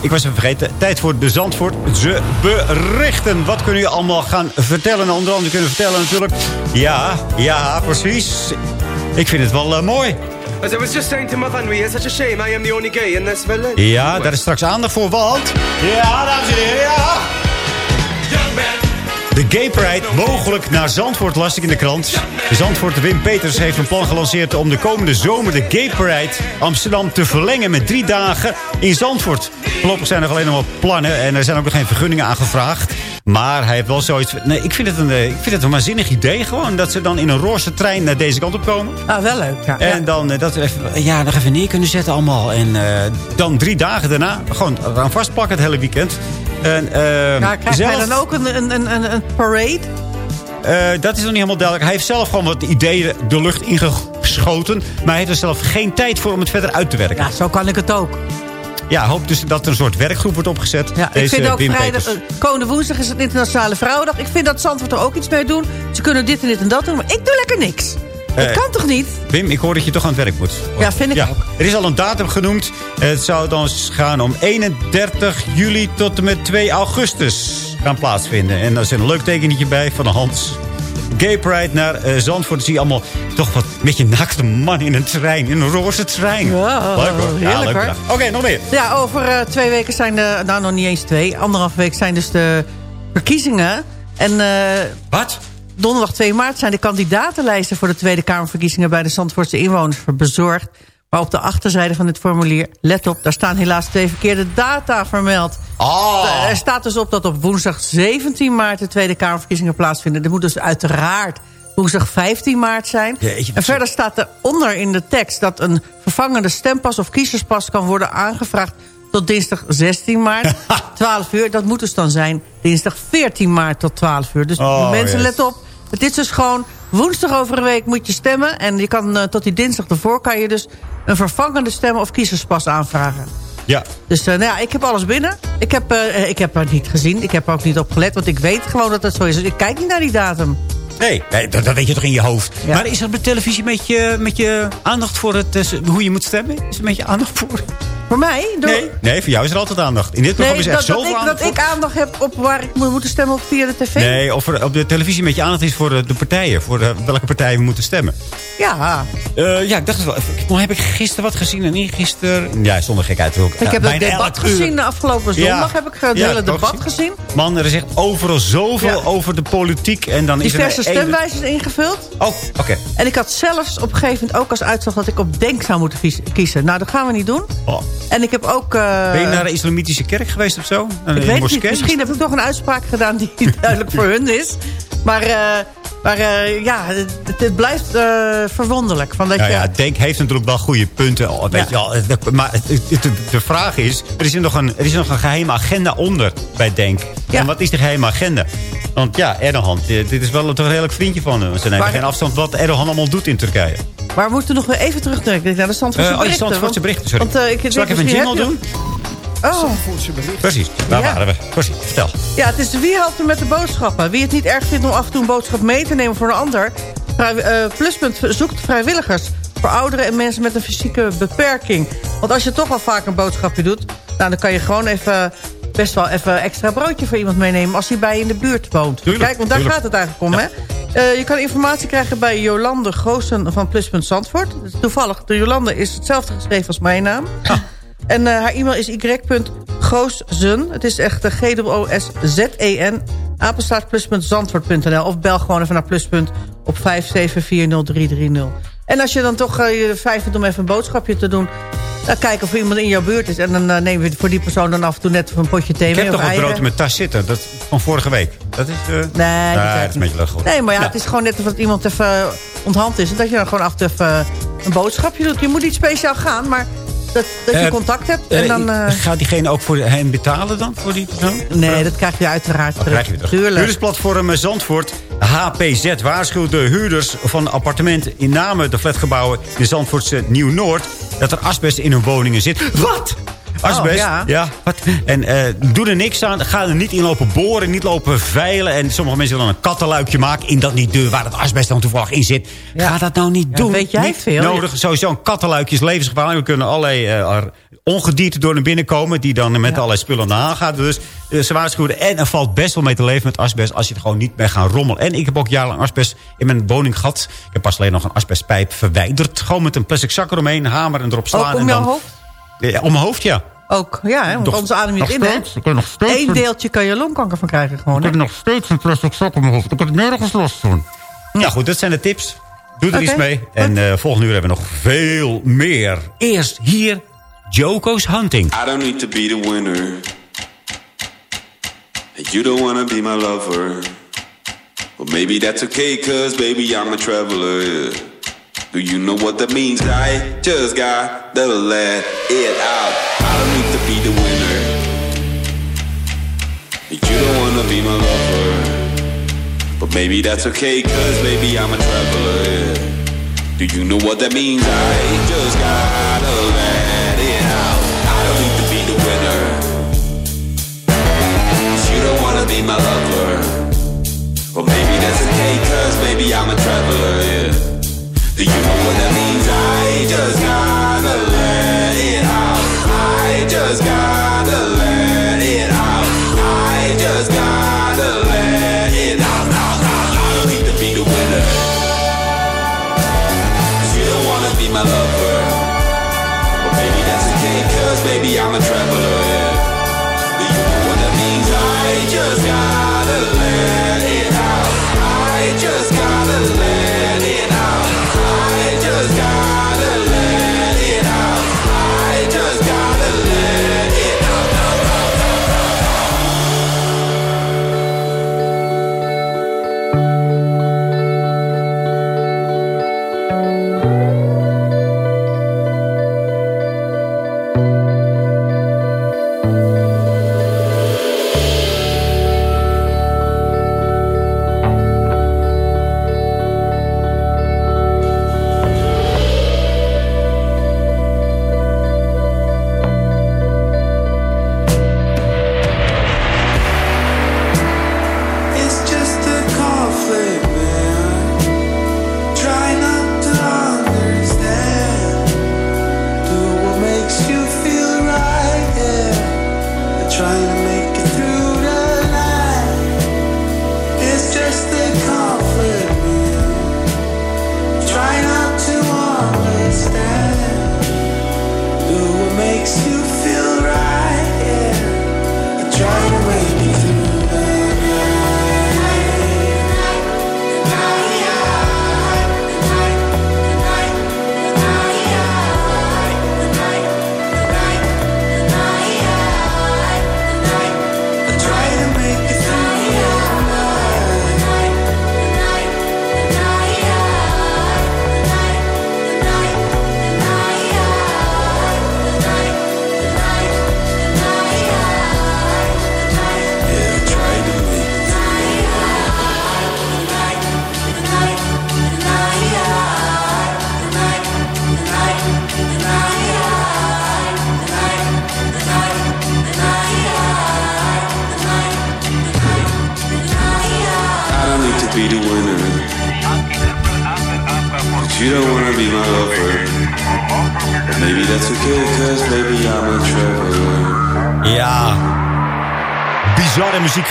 Ik was even vergeten. Tijd voor de Zandvoort. Ze berichten. Wat kunnen jullie allemaal gaan vertellen? Onder andere kunnen vertellen natuurlijk. Ja, ja, precies. Ik vind het wel eh, mooi. As I was just saying to my family, it's such a shame I am the only gay in this village. Ja, daar is straks aandacht voor, want... Ja, dames en heren, ja! De Gay Pride mogelijk naar Zandvoort, las ik in de krant. Zandvoort, Wim Peters heeft een plan gelanceerd... om de komende zomer de Gay Pride Amsterdam te verlengen... met drie dagen in Zandvoort. Voorlopig zijn er alleen nog wat plannen... en er zijn ook nog geen vergunningen aangevraagd. Maar hij heeft wel zoiets... Nee, ik vind het een, eh, ik vind het een waanzinnig idee gewoon... dat ze dan in een roze trein naar deze kant op komen. Ah, wel leuk, ja. En dan eh, dat we even, ja, nog even neer kunnen zetten allemaal. En eh, dan drie dagen daarna gewoon eraan vastpakken het hele weekend. En, eh, Ja, krijgt zelf, hij dan ook een, een, een, een, parade? eh, dat is nog niet helemaal duidelijk. Hij heeft zelf gewoon wat ideeën de lucht ingeschoten. Maar hij heeft er zelf geen tijd voor om het verder uit te werken. Ja, zo kan ik het ook. Ja, hoop dus dat er een soort werkgroep wordt opgezet. Ja, ik Deze vind ook Wim vrijdag, komende woensdag is het Internationale Vrouwendag. Ik vind dat Zandvoort er ook iets mee doen. Ze kunnen dit en dit en dat doen, maar ik doe lekker niks. Dat Eh, kan toch niet? Wim, ik hoor dat je toch aan het werk moet. Ja, vind ik ook. Er is al een datum genoemd. Het zou dan gaan om 31 juli tot en met 2 augustus gaan plaatsvinden. En daar zit een leuk tekenetje bij van de Hans. Gay Pride naar eh, Zandvoort. Dan zie je allemaal toch wat met je naakte man in een trein. In een roze trein. Ja, leuk hoor. Ja, heerlijk, hoor. Oké, nog meer. Ja, over eh, twee weken zijn de... Nou, nog niet eens twee. Anderhalf week zijn dus de verkiezingen. En... Wat? Donderdag 2 maart zijn de kandidatenlijsten... voor de Tweede Kamerverkiezingen... bij de Zandvoortse inwoners bezorgd. Maar op de achterzijde van dit formulier... let op, daar staan helaas twee verkeerde data vermeld. Oh. Er staat dus op dat op woensdag 17 maart... de Tweede Kamerverkiezingen plaatsvinden. Dat moet dus uiteraard woensdag 15 maart zijn. Jeetje, en verder staat eronder in de tekst... dat een vervangende stempas of kiezerspas kan worden aangevraagd... tot dinsdag 16 maart, <laughs> 12 uur. Dat moet dus dan zijn dinsdag 14 maart tot 12 uur. Dus Oh, mensen, yes. let op. Het is dus gewoon woensdag over een week moet je stemmen. En je kan eh, tot die dinsdag ervoor kan je dus een vervangende stem of kiezerspas aanvragen. Ja. Dus eh, nou ja, ik heb alles binnen. Ik heb, eh, ik heb het niet gezien. Ik heb er ook niet op gelet. Want ik weet gewoon dat het zo is. Dus ik kijk niet naar die datum. Nee, nee dat, dat weet je toch in je hoofd. Ja. Maar is er op de televisie met je, met je aandacht voor het, eh, hoe je moet stemmen? Is er met je aandacht voor? Voor mij? Door- Nee, nee, voor jou is er altijd aandacht. In dit programma Nee, is er dat, echt dat, zoveel ik, dat aandacht ik aandacht heb op waar ik moet moeten stemmen op via de tv? Nee, of er op de televisie met je aandacht is voor eh, de partijen. Voor de, welke partijen we moeten stemmen. Ja. Eh, ja, ik dacht het wel. Ik- Maar heb ik gisteren wat gezien en niet gisteren? Ja, zonder gekheid ook. Ik heb het debat gezien de afgelopen zondag. Ja. Heb ik het Ja, hele debat gezien. Man, er is echt overal zoveel over de politiek. En dan is er stemwijzers ingevuld. Oh, oké. En ik had zelfs op een gegeven moment ook als uitslag dat ik op Denk zou moeten kiezen. Nou, dat gaan we niet doen. Oh. En ik heb ook... eh, Ben je naar de islamitische kerk geweest of zo? Naar ik de weet niet. Misschien heb ik toch een uitspraak gedaan die duidelijk voor hun is. Maar, eh, maar eh, ja, het, het blijft verwonderlijk. Van dat Nou je, ja, Denk heeft natuurlijk wel goede punten. Oh, weet je Maar de vraag is, er is, nog een, er is nog een geheime agenda onder bij Denk. En wat is die geheime agenda? Want ja, Erdogan, dit dit is wel toch een redelijk vriendje van hem. Ze nemen Maar- geen afstand wat Erdogan allemaal doet in Turkije. Maar we moeten nog weer even terugdenken naar de Zandvoortse Eh, oh, je berichten. Berichten, sorry. Want, eh, ik Zal ik even een jingle doen? Oh. Precies, daar Ja. waren we. Precies, vertel. Ja, het is wie helpt er met de boodschappen. Wie het niet erg vindt om af en toe een boodschap mee te nemen voor een ander. Vrij- eh, Pluspunt zoekt vrijwilligers voor ouderen en mensen met een fysieke beperking. Want als je toch al vaak een boodschapje doet... Nou, dan kan je gewoon even, best wel even extra broodje voor iemand meenemen... als hij bij je in de buurt woont. Tuurlijk, Kijk, want daar tuurlijk. gaat het eigenlijk om, hè? Eh, je kan informatie krijgen bij Jolande Goosen van Pluspunt Zandvoort. Dus toevallig, de Jolande is hetzelfde geschreven als mijn naam. En eh, haar e-mail is y.goossen. Het is echt G-O-S-Z-E-N. apenstaartplus.zandvoort.nl Of bel gewoon even naar pluspunt op 5740330. En als je dan toch eh, je vijf vindt om even een boodschapje te doen... Dan kijken of er iemand in jouw buurt is. En dan eh, nemen we voor die persoon dan af en toe net een potje thee Ik mee heb of toch een brood met tas zitten. Dat van vorige week. Dat is... eh Nee, nee, dat is een beetje. Nee, maar ja, Nou, het is gewoon net of dat iemand even eh, onthand is. En dat je dan gewoon af en toe even eh, een boodschapje doet. Je moet niet speciaal gaan, maar dat, dat je Eh, contact hebt. eh, En dan, eh, Gaat diegene ook voor hem betalen dan? Voor die persoon? nee, dat krijg je uiteraard Dat terug. krijg je. Huurdersplatform eh, Zandvoort. HPZ waarschuwt de huurders van appartementen... in name de flatgebouwen in Zandvoortse Nieuw-Noord... dat er asbest in hun woningen zit. Wat? Asbest? Oh, ja. wat? En eh, doe er niks aan. Ga er niet in lopen boren, niet lopen veilen. En sommige mensen willen dan een kattenluikje maken... in dat niet deur waar het asbest dan toevallig in zit. Ga dat nou niet Ja, doen. weet jij Niet veel. Nodig. Sowieso een kattenluikje is levensgevaarlijk. We kunnen allerlei eh, er ongedierte door naar binnen komen... die dan met allerlei spullen naar gaan. Dus eh, ze waarschuwen. En er valt best wel mee te leven met asbest... als je er gewoon niet mee gaat rommelen. En ik heb ook jarenlang asbest in mijn woning gehad. Ik heb pas alleen nog een asbestpijp verwijderd. Gewoon met een plastic zak eromheen, hamer en erop slaan. Ook om en dan, hoofd? Ja, om mijn hoofd, ja. Ook, ja, hè, want Nog- anders adem je het in, hè? steeds? Ik heb nog steeds Eén een- deeltje kan je longkanker van krijgen gewoon, hè? nog steeds een plastic zak om mijn hoofd. Ik heb nergens last van. Ja, goed, dat zijn de tips. Doe er Oké, iets mee. En eh volgende uur hebben we nog veel meer. Eerst hier Joko's Hunting. I don't need to be the winner. And you don't wanna be my lover. Well, maybe that's okay, cause baby, I'm a traveler. yeah. Do you know what that means? I just got to let it out. You don't wanna be my lover. But maybe that's okay, cause baby, I'm a traveler. Do you know what that means? I just gotta let it out. I don't need to be the winner. 'Cause you don't wanna be my lover. Well, maybe that's okay, cause maybe I'm a traveler, yeah. Do you know what that means? I just gotta let it out. I just gotta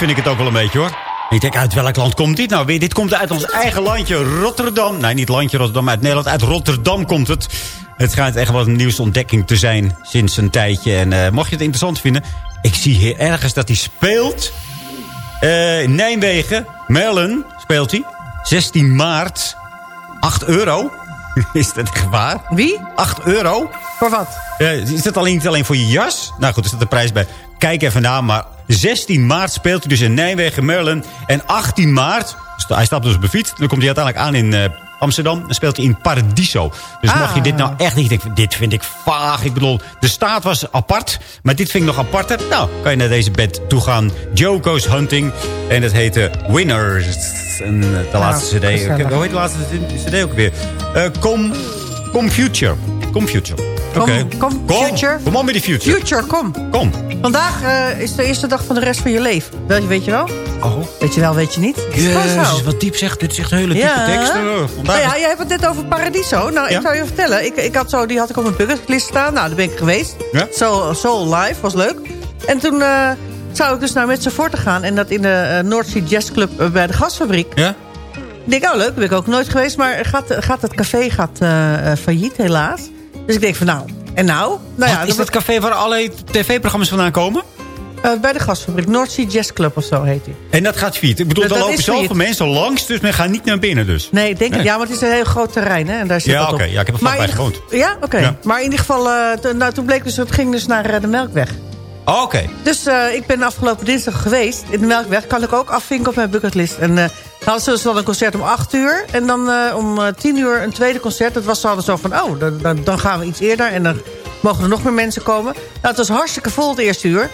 vind ik het ook wel een beetje hoor. Ik denk, uit welk land komt dit nou weer? Dit komt uit ons eigen landje, Rotterdam. Nee, niet landje Rotterdam, uit Nederland. Uit Rotterdam komt het. Het schijnt echt wel een nieuwsontdekking te zijn sinds een tijdje. En eh, mocht je het interessant vinden... Ik zie hier ergens dat hij speelt. Eh, Nijmegen, Mellen speelt hij. 16 maart. 8 euro. <laughs> Is dat echt waar? Wie? 8 euro? Voor wat? Ja, is dat alleen, niet alleen voor je jas? Nou goed, er staat de prijs bij. Kijk even na, maar 16 maart speelt hij dus in Nijmegen, Merlin. En 18 maart, hij stapt dus op de fiets. Dan komt hij uiteindelijk aan in eh, Amsterdam. Dan speelt hij in Paradiso. Dus Ah. mag je dit nou echt niet denken, dit vind ik vaag. Ik bedoel, de staat was apart, maar dit vind ik nog aparter. Nou, kan je naar deze bed toe gaan. Joe Goes Hunting. En het heette Winners. En eh, de laatste cd. Hoe heet de laatste cd ook weer? Eh Com, Com Future. Com Future. Oké. Kom, kom, future. Kom on met die future. Future, kom. Kom. Vandaag eh, is de eerste dag van de rest van je leven. Weet je, weet je wel? Oh. Weet je wel, weet je niet? Jezus, wat diep zegt. Dit is echt een hele diepe Ja. tekst. Oh, Nou ja, jij hebt het net over Paradiso. Nou, Ja. ik zou je vertellen. Ik, ik had zo, die had ik op mijn bucketlist staan. Nou, daar ben ik geweest. Ja? Soul, Soul Live, was leuk. En toen eh, zou ik dus naar Metzeforte gaan. En dat in de eh, North Sea Jazz Club eh, bij de gasfabriek. Ja? Ik denk, oh leuk, ben ik ook nooit geweest. Maar gaat, gaat het café gaat, eh, eh, failliet, helaas. Dus ik denk van nou, en nou? nou Wat, is dat café waar alle tv-programma's vandaan komen? eh, bij de gasfabriek, North Sea Jazz Club of zo heet die. En dat gaat failliet. Ik bedoel, er dat lopen zoveel mensen langs, dus men gaat niet naar binnen dus. Nee, ik denk het. Nee. Ja, maar het is een heel groot terrein, hè? En daar zit Ja, oké. Ja, ik heb er vlakbij gewoond. Ja, oké. Ja. Maar in ieder geval, nou, toen bleek dus, het ging dus naar de Melkweg. Oh, oké. Dus ik ben afgelopen dinsdag geweest in de Melkweg. Kan ik ook afvinken op mijn bucketlist. En hadden ze dus dan een concert om 8 uur. En dan eh, om eh, 10 uur een tweede concert. Dat was hadden zo van, oh, dan, dan, dan gaan we iets eerder. En dan mogen er nog meer mensen komen. Nou, het was hartstikke vol het eerste uur.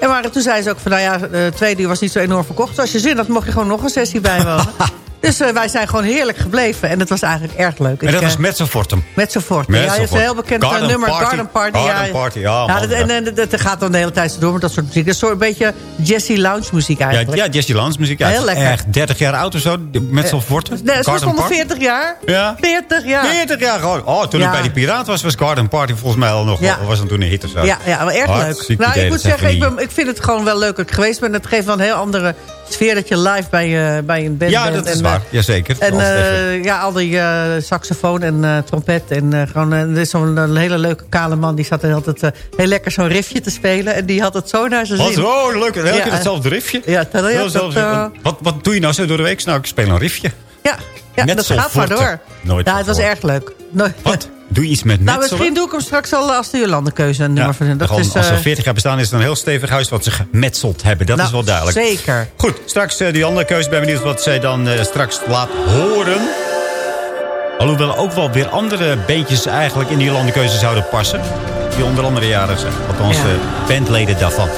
En maar toen zei ze ook van, nou ja, het tweede uur was niet zo enorm verkocht. Dus als je zin had, mocht je gewoon nog een sessie bijwonen. <laughs> dus eh, wij zijn gewoon heerlijk gebleven. En het was eigenlijk erg leuk. En dat Ik, was eh, met z'n fortum. met z'n. Met Ja, het is een heel bekend eh, Garden nummer. Party. Garden Party. Garden ja. Party, ja, man, dat, ja. en en dat, dat gaat dan de hele tijd zo door met dat soort muziek. Dat is een beetje Jesse Lounge muziek Ja, eigenlijk. ja, Jesse Lans muziek. Ja, Heel het lekker. Echt 30 jaar oud of zo. Met z'n fortum. Nee, stonden Party. 40 jaar. Ja. 40 jaar. 40 jaar gewoon. Oh, toen Ja. ik bij die Piraat was, was Garden Party volgens mij al nog. Ja. Was dan toen een hit of zo. Ja, ja, maar erg leuk. Nou, ik moet dat zeggen, ik, ben, ik vind het gewoon wel leuk dat ik geweest ben. Het geeft wel een heel andere sfeer dat je live bij, eh, bij een band Ja, bent. dat is En, waar. eh, Jazeker. En eh, ja, al die eh, saxofoon en trompet. En gewoon, er is zo'n hele leuke kale man. Die zat er altijd heel lekker zo'n riffje te spelen. En die had het zo naar zijn Wat zin. oh, leuk. Elke Ja, keer hetzelfde riffje. Ja, dat, ja, wat, wat doe je nou zo door de week? Nou, ik speel een riffje. Ja, ja dat gaat maar door. Nooit ja, het was erg leuk. Nooit- Wat? Doe je iets met Nou, metselen? misschien doe ik hem straks al als de Jolande-keuze een Ja, nummer van Dat gewoon, is, als ze eh, 40 jaar bestaan is het een heel stevig huis wat ze gemetseld hebben. Dat nou, is wel duidelijk. Zeker. Goed, straks eh, die andere keuze. Ben benieuwd wat zij dan eh, straks laat horen. Alhoewel ook wel weer andere beentjes eigenlijk in die landenkeuze zouden passen. Die onder andere jaren zijn. Althans, Ja. eh, bandleden daarvan.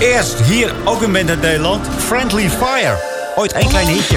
Eerst hier ook een band uit Nederland. Friendly Fire. Ooit een klein hitje.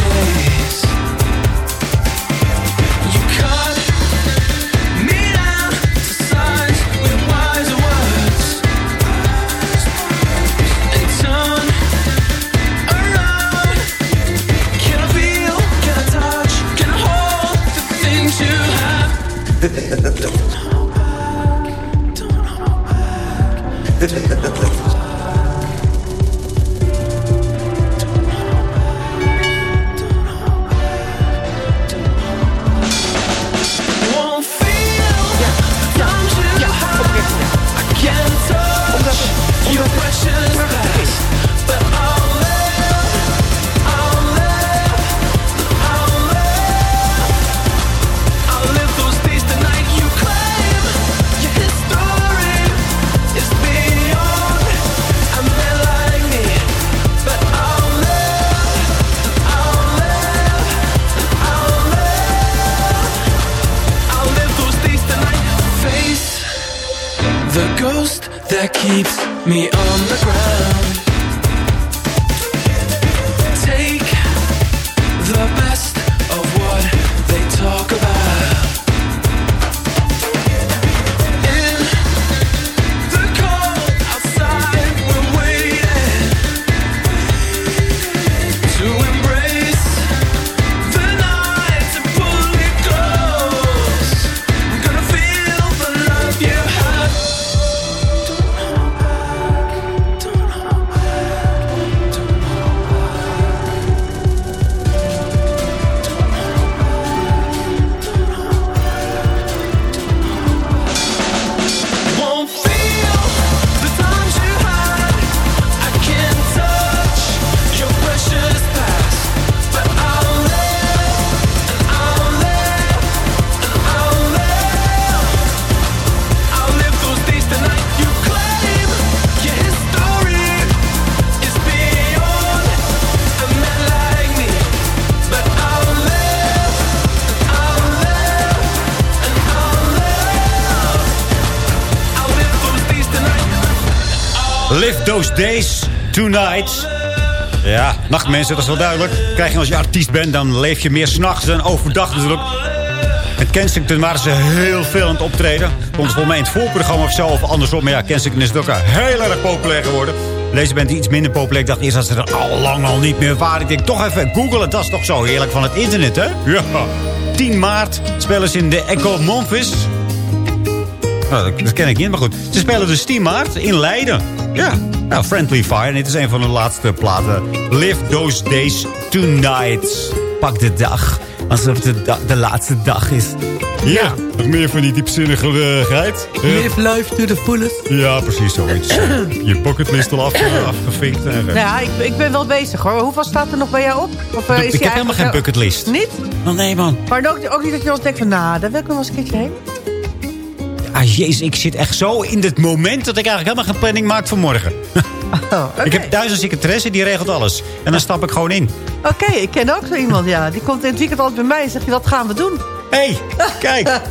Don't <laughs> Live those days tonight. Ja, nachtmensen, dat is wel duidelijk. Krijg je als je artiest bent, dan leef je meer s'nachts dan overdag natuurlijk. In Kensington waren ze heel veel aan het optreden. Komt volgens mij in het voorprogramma of zo, of andersom. Maar ja, Kensington is ook heel erg populair geworden. Deze die iets minder populair. Ik dacht eerst dat ze er al lang al niet meer waren. Ik denk toch even googlen. Dat is toch zo heerlijk van het internet, hè? Ja. 10 maart spelen ze in de Echo Memphis. Nou, dat ken ik niet, maar goed. Ze spelen dus 10 maart in Leiden. Ja, nou, Friendly Fire. En dit is een van de laatste platen. Live those days tonight. Pak de dag. Alsof het de, da- de laatste dag is. Ja, nog meer van die diepzinnigheid. Live life to the fullest. Ja, precies zoiets. <clears throat> Je bucketlist al af, eh, afgevinkt. En, Nou ja, ik, ik ben wel bezig hoor. Hoeveel staat er nog bij jou op? Of, eh, is ik heb helemaal geen bucketlist. Niet? Oh nee, man. Maar ook, ook niet dat je eens denkt van, nou, daar wil ik nog wel eens een keertje heen. Ah, jezus, ik zit echt zo in dit moment... dat ik eigenlijk helemaal geen planning maak voor morgen. <laughs> Oh, Ik heb duizend secretaresse, die regelt alles. En dan stap ik gewoon in. Oké, ik ken ook zo iemand, ja. Die komt in het weekend altijd bij mij en zegt, wat gaan we doen? Hé, hey, kijk. <laughs>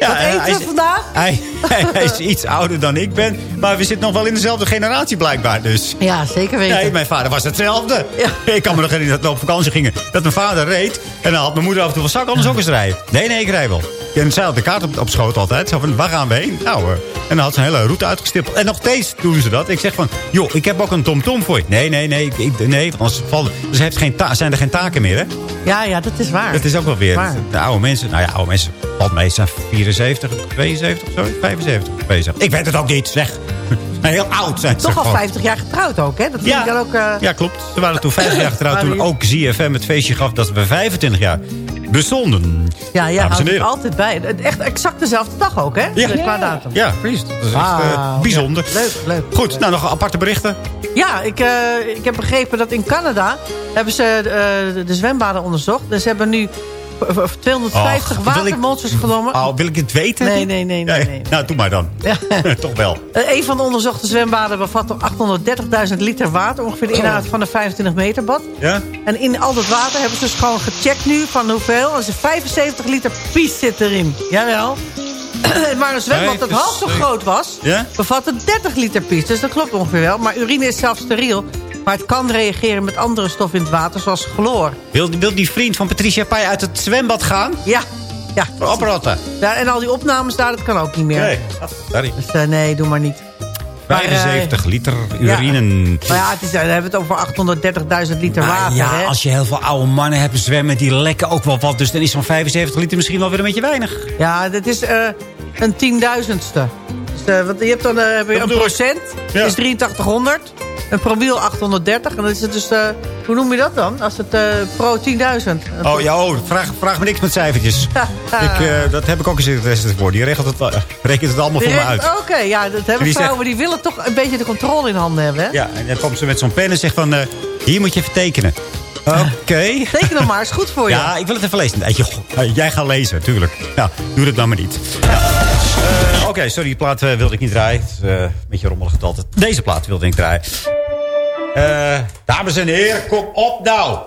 Ja, wat eten hij we is- vandaag? Hij, <laughs> hij, hij is iets ouder dan ik ben. Maar we zitten nog wel in dezelfde generatie blijkbaar. Dus. Ja, zeker weten. Nee, mijn vader was hetzelfde. Ik kan me nog herinneren dat we op vakantie gingen. Dat mijn vader reed. En dan had mijn moeder af en toe van, zal ik anders ook eens rijden? Nee, nee, ik rij wel. En zij had de kaart op, op schoot altijd. Zo van, waar gaan we heen? Nou, eh, en dan had ze een hele route uitgestippeld. En nog steeds doen ze dat. Ik zeg van, joh, ik heb ook een tomtom voor je. Nee, nee, nee. Ik, nee, anders vallen, dus heeft geen zijn er geen taken meer, hè? Ja, ja, dat is waar. Dat is ook wel weer. Waar. De oude mensen, nou ja, oude mensen, valt mee, zijn 74, 72 of zo, 75, 72. Ik weet het ook niet, zeg. <laughs> Heel oud zijn ze Toch al gewoon. 50 jaar getrouwd ook, hè? Dat Ja. ik dan ook... eh, Ja, klopt. Ze waren toen 50 jaar <laughs> getrouwd. Toen ook ZFM het feestje gaf dat we 25 jaar bestonden. Ja, ja, houdt altijd bij. Echt exact dezelfde dag ook, hè? Ja. Qua datum. Ja, precies. Dat is echt eh, bijzonder. Leuk, leuk. Goed, nou nog aparte berichten. Ja, ik, eh, ik heb begrepen dat in Canada hebben ze eh, de, de zwembaden onderzocht. Dus ze hebben nu v- v- 250 Och, wil ik- watermonsters genomen. Oh, wil ik het weten? Nee, nee, nee, nee, Ja, nee. Nou, doe maar dan. <laughs> Toch wel. Eh, een van de onderzochte zwembaden bevat 830.000 liter water. Ongeveer de inhoud van een 25 meter bad. Ja? En in al dat water hebben ze dus gewoon gecheckt nu van hoeveel. Dus 75 liter pies zit erin. Jawel. <clears throat> maar een zwembad dat half zo 75. groot was, Ja? bevatte 30 liter pies. Dus dat klopt ongeveer wel. Maar urine is zelfs steriel. Maar het kan reageren met andere stoffen in het water, zoals chloor. Wil, wil die vriend van Patricia Pai uit het zwembad gaan? Ja. ja. Oprotten. Ja, en al die opnames daar, dat kan ook niet meer. Nee. Sorry. Dus eh, nee, doe maar niet. Maar, eh, 75 liter urine. Maar ja, het is, eh, dan hebben we het over 830.000 liter Maar water. ja, hè? als je heel veel oude mannen hebt zwemmen, die lekken ook wel wat. Dus dan is zo'n 75 liter misschien wel weer een beetje weinig. Ja, dit is eh, een tienduizendste. Dus, eh, want je hebt dan heb je een procent, Ja. is 8300. Een promiel 830. En dan is het dus, eh, hoe noem je dat dan? Als het eh, pro 10.000. Oh ja, oh, vraag, vraag me niks met cijfertjes. <laughs> ik, eh, dat heb ik ook eens in het voor. Die regelt het, rekent het allemaal voor me uit. Oké, ja, dat hebben die zegt- vrouwen. Die willen toch een beetje de controle in handen hebben. Hè? Ja, en dan komt ze met zo'n pen en zegt van... hier moet je even tekenen. <laughs> Oké. Teken dan maar, is goed voor <laughs> je. Ja, ik wil het even lezen. Jij gaat lezen, tuurlijk. Ja, doe dat dan maar niet. Ja. Eh, Oké, sorry, die plaat eh, wilde ik niet draaien. Het is, eh, een beetje rommelig het altijd. Deze plaat wilde ik draaien. Dames en heren, kom op nou.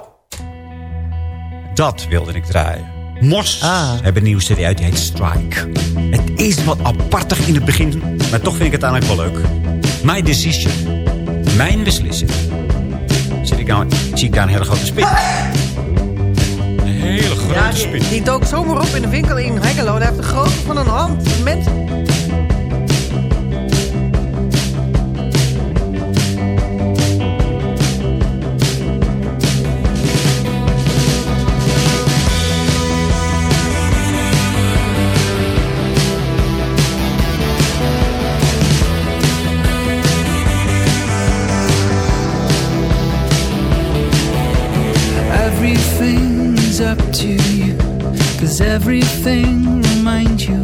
Dat wilde ik draaien. Mos hebben een nieuwe serie uit, die heet Strike. Het is wat apartig in het begin, maar toch vind ik het eigenlijk wel leuk. My decision. Mijn beslissing. Zit ik nou, zie ik daar een hele grote spin? Ja, die, die dook zomaar op in de winkel in Hengelo. Hij heeft de grootte van een hand. Met... to you, cause everything reminds you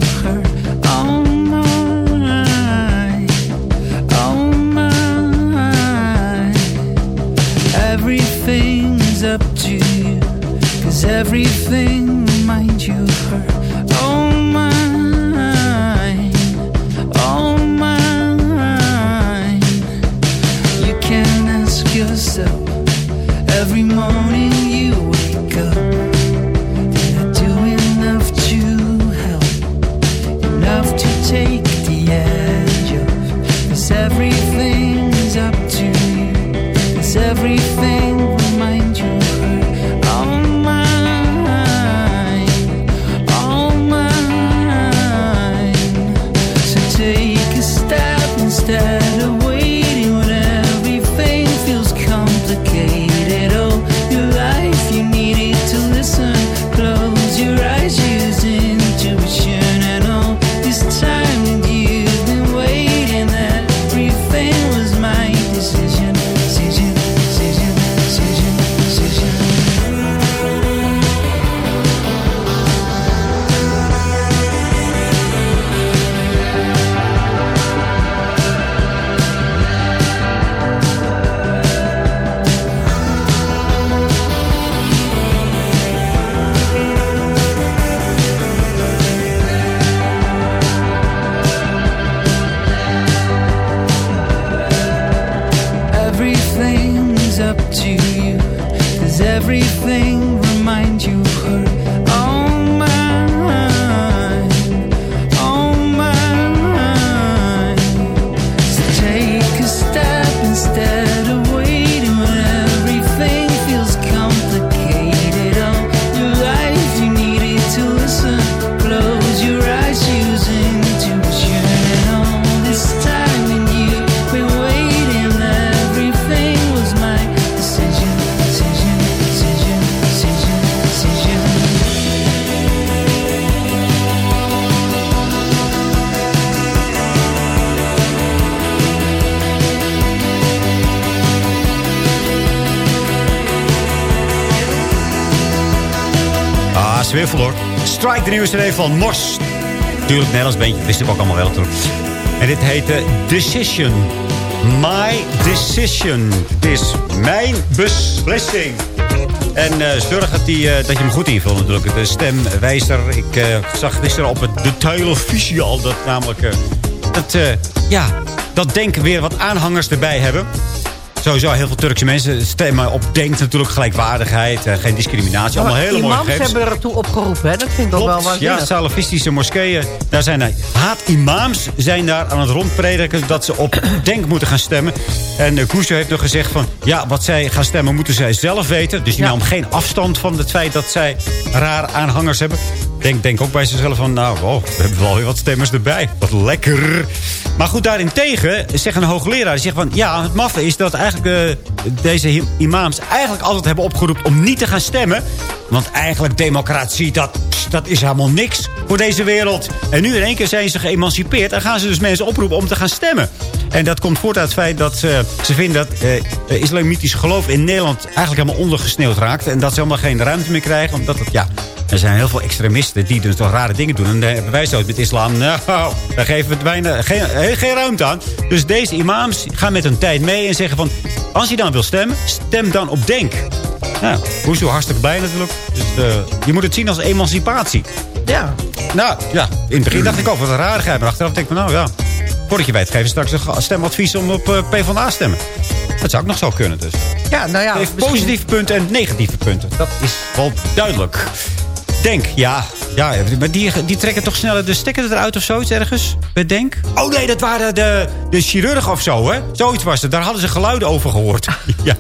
de nieuwe CD van Mos. Tuurlijk, Nederlands beentje. Wist ik ook allemaal wel natuurlijk. En dit heet eh, Decision. My Decision. Het is mijn beslissing. En eh, zorg dat, die, eh, dat je hem goed invult natuurlijk. De stemwijzer. Ik eh, zag gisteren op het, de televisie al dat namelijk... dat, ja, dat Denk weer wat aanhangers erbij hebben. Sowieso heel veel Turkse mensen stemmen op Denk natuurlijk gelijkwaardigheid. eh, geen discriminatie. Allemaal hele mooie imams gegevens. hebben ertoe opgeroepen, hè? Dat vind ik wel Klopt, ja, salafistische moskeeën. Daar zijn haat-imams zijn daar aan het rondprediken... dat ze op <coughs> Denk moeten gaan stemmen. En uh, heeft nog gezegd van... ja, wat zij gaan stemmen moeten zij zelf weten. Dus die Ja. nam geen afstand van het feit dat zij raar aanhangers hebben. Denk, denk ook bij zichzelf van... nou, wow, we hebben wel weer wat stemmers erbij. Wat lekker. Maar goed, daarentegen zegt een hoogleraar... zegt van, ja, het maffe is dat eigenlijk eh, deze imams... eigenlijk altijd hebben opgeroepen om niet te gaan stemmen. Want eigenlijk democratie, dat, dat is helemaal niks voor deze wereld. En nu in één keer zijn ze geëmancipeerd... en gaan ze dus mensen oproepen om te gaan stemmen. En dat komt voort uit het feit dat eh, ze vinden dat eh, eh, islamitisch geloof in Nederland... eigenlijk helemaal ondergesneeuwd raakt. En dat ze helemaal geen ruimte meer krijgen. Omdat het, ja, er zijn heel veel extremisten die dus toch rare dingen doen. En daar hebben wij zo met islam. Nou, daar geven we het weinig, geen, eh, geen ruimte aan. Dus deze imams gaan met hun tijd mee en zeggen van... als je dan wil stemmen, stem dan op Denk. Nou, hoezo hartstikke blij natuurlijk. Dus eh, je moet het zien als emancipatie. Ja. Nou, ja, in het begin dacht ik ook wat een rarigheid. Maar achteraf denk ik van, nou ja... Voordat je weet, geven straks een stemadvies om op eh, PvdA te stemmen. Dat zou ook nog zo kunnen dus. Ja, nou ja. Het heeft misschien- positieve punten en negatieve punten. Dat is wel duidelijk. Denk, ja. ja maar die, die trekken toch sneller de stekker eruit of zoiets ergens? Bij Denk? Oh nee, dat waren de, de chirurg of zo, hè? Zoiets was het. Daar hadden ze geluiden over gehoord. <laughs> ja.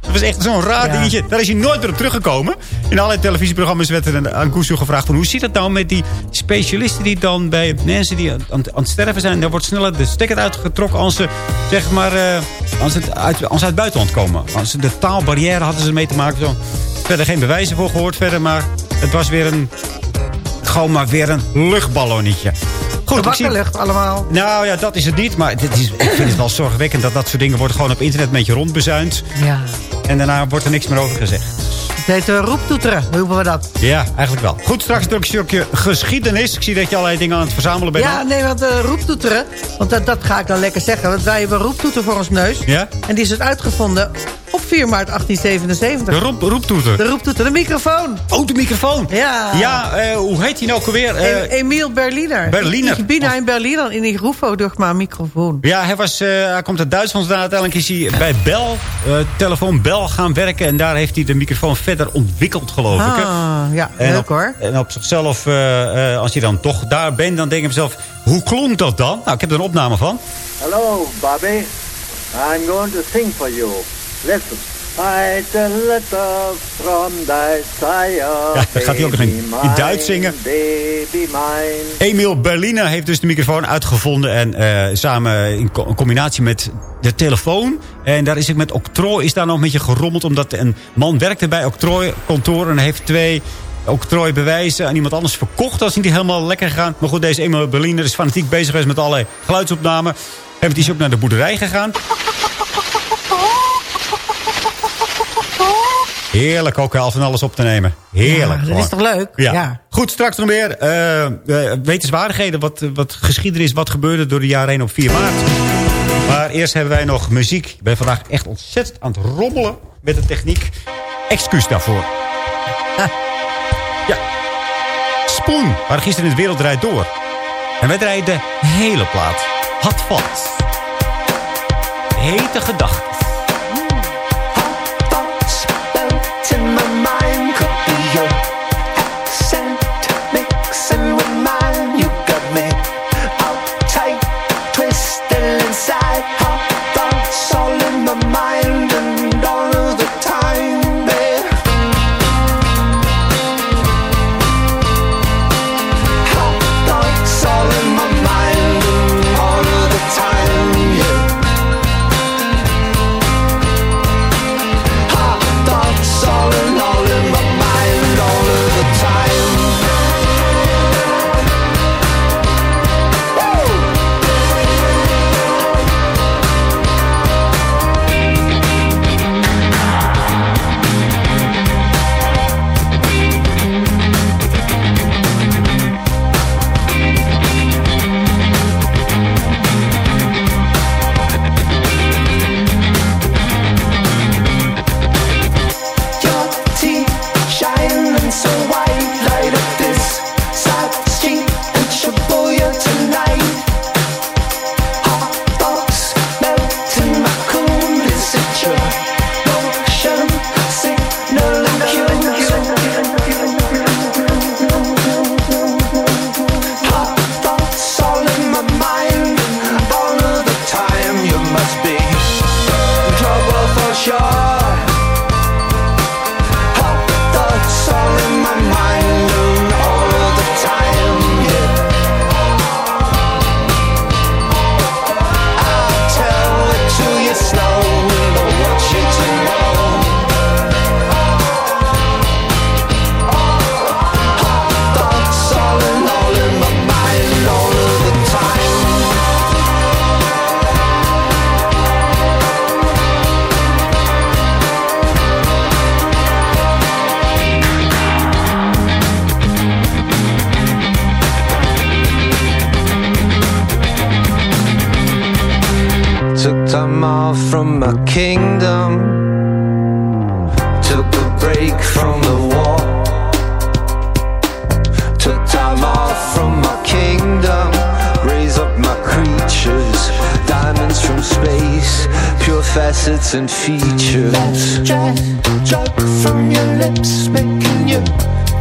Dat was echt zo'n raar Ja. dingetje. Daar is hij nooit meer op teruggekomen. In allerlei televisieprogramma's werd er aan Kusu gevraagd... Van, hoe zit het nou met die specialisten die dan bij mensen die aan, aan het sterven zijn... daar wordt sneller de stekker uitgetrokken als ze, zeg maar, eh, als het uit, als ze uit het buitenland komen. Als ze de taalbarrière hadden ze mee te maken. Zo. Verder geen bewijzen voor gehoord verder, maar het was weer een... Gewoon maar weer een luchtballonnetje. Goed, ik zie- allemaal. nou ja, dat is het niet. Maar dit is, ik vind het wel zorgwekkend dat dat soort dingen worden gewoon op internet een beetje rondbezuind. Ja. En daarna wordt er niks meer over gezegd. Het heet uh, roeptoeteren. Hoe noemen we dat? Ja, eigenlijk wel. Goed, straks ook een stukje geschiedenis. Ik zie dat je allerlei dingen aan het verzamelen bent. Ja, nee, want uh, roeptoeteren. Want dat, dat ga ik dan lekker zeggen. Want wij hebben roeptoeter voor ons neus. Ja? En die is dus uitgevonden 4 maart 1877. De roep, roeptoeter. De roeptoeter, de microfoon. Oh, de microfoon. Ja. Ja, eh, hoe heet die nou ook alweer? Eh, E- Emiel Berliner. Berliner. Ik ben in Berliner in die Rufo door maar microfoon. ja, hij, was, eh, hij komt uit Duitsland. Uiteindelijk is hij bij Bell, eh, telefoon Bell gaan werken. En daar heeft hij de microfoon verder ontwikkeld, geloof ik. hè. Ah, ja, En leuk op, hoor. En op zichzelf, eh, eh, als je dan toch daar bent, dan denk je mezelf... Hoe klonk dat dan? Nou, ik heb er een opname van. Hello, Bobby. I'm going to sing for you. Listen. Write a letter from thy sire. Ja, gaat hij ook nog in- in Duits zingen. Baby mine. Emil Berliner heeft dus de microfoon uitgevonden. En eh, samen in co- combinatie met de telefoon. En daar is ik met octrooi is daar nog een beetje gerommeld. Omdat een man werkte bij octrooi kantoor en heeft twee octrooibewijzen aan iemand anders verkocht. Dat is niet helemaal lekker gegaan. Maar goed, deze Emil Berliner is fanatiek bezig geweest met allerlei geluidsopnamen. En die is ook naar de boerderij gegaan. Heerlijk ook al van alles op te nemen. Heerlijk. Ja, dat is toch leuk? Ja. Ja. Goed, straks nog meer eh, wetenswaardigheden. Wat, wat geschiedenis, wat gebeurde door de jaren heen op 4 maart. Maar eerst hebben wij nog muziek. Ik ben vandaag echt ontzettend aan het rommelen met de techniek. Excuus daarvoor. Ja. Spoen. Maar gisteren in de wereld draait door. En wij draaien de hele plaat. Had vast. Hete gedachten. And features. joke from your lips, making you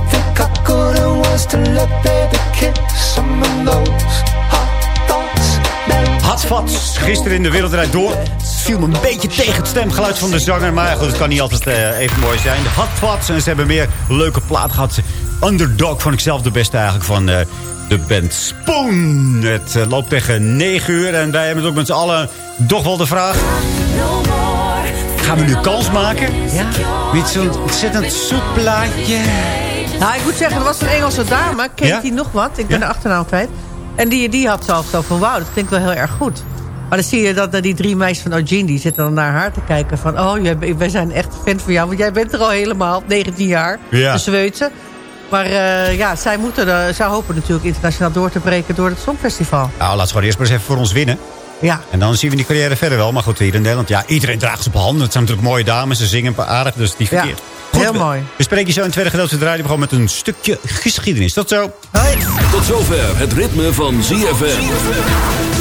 think I could and was to let baby kiss some of those hot thoughts. Hatvat, gisteren in de Wereldrijd Door. Het viel me een beetje tegen het stemgeluid van de zanger. Maar goed, het kan niet altijd eh, even mooi zijn. De Hatvat, en ze hebben meer leuke plaat gehad. Underdog vond ik zelf de beste eigenlijk van eh, de band Spoon. Het eh, loopt tegen 9 uur en wij hebben het ook met z'n allen toch wel de vraag... Gaan we nu kans maken? Ja. Met zo'n ontzettend zoet plaatje. Nou, ik moet zeggen, er was een Engelse dame, Katie Ja? nog wat. Ik ben de achternaam kwijt. En die, die had zelf zo van, wauw, dat klinkt wel heel erg goed. Maar dan zie je dat die drie meisjes van Eugene, die zitten dan naar haar te kijken. Van, oh, jij, wij zijn echt fan van jou. Want jij bent er al helemaal, 19 jaar. Ja. De Zweedse. Maar eh, ja, zij, moeten, zij hopen natuurlijk internationaal door te breken door het Songfestival. Nou, laten we gewoon eerst maar eens even voor ons winnen. Ja. En dan zien we die carrière verder wel. Maar goed, hier in Nederland, ja, iedereen draagt ze op handen. Het zijn natuurlijk mooie dames, ze zingen aardig, dus die Ja, verkeerd. Goed, heel we- mooi. We spreken je zo in het tweede gedeelte van het radioprogramma met een stukje geschiedenis. Tot zo. Tot zover het ritme van ZFM.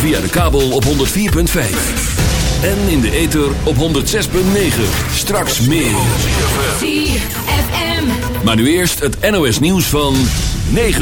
Via de kabel op 104.5. En in de ether op 106.9. Straks meer. Maar nu eerst het NOS nieuws van 9.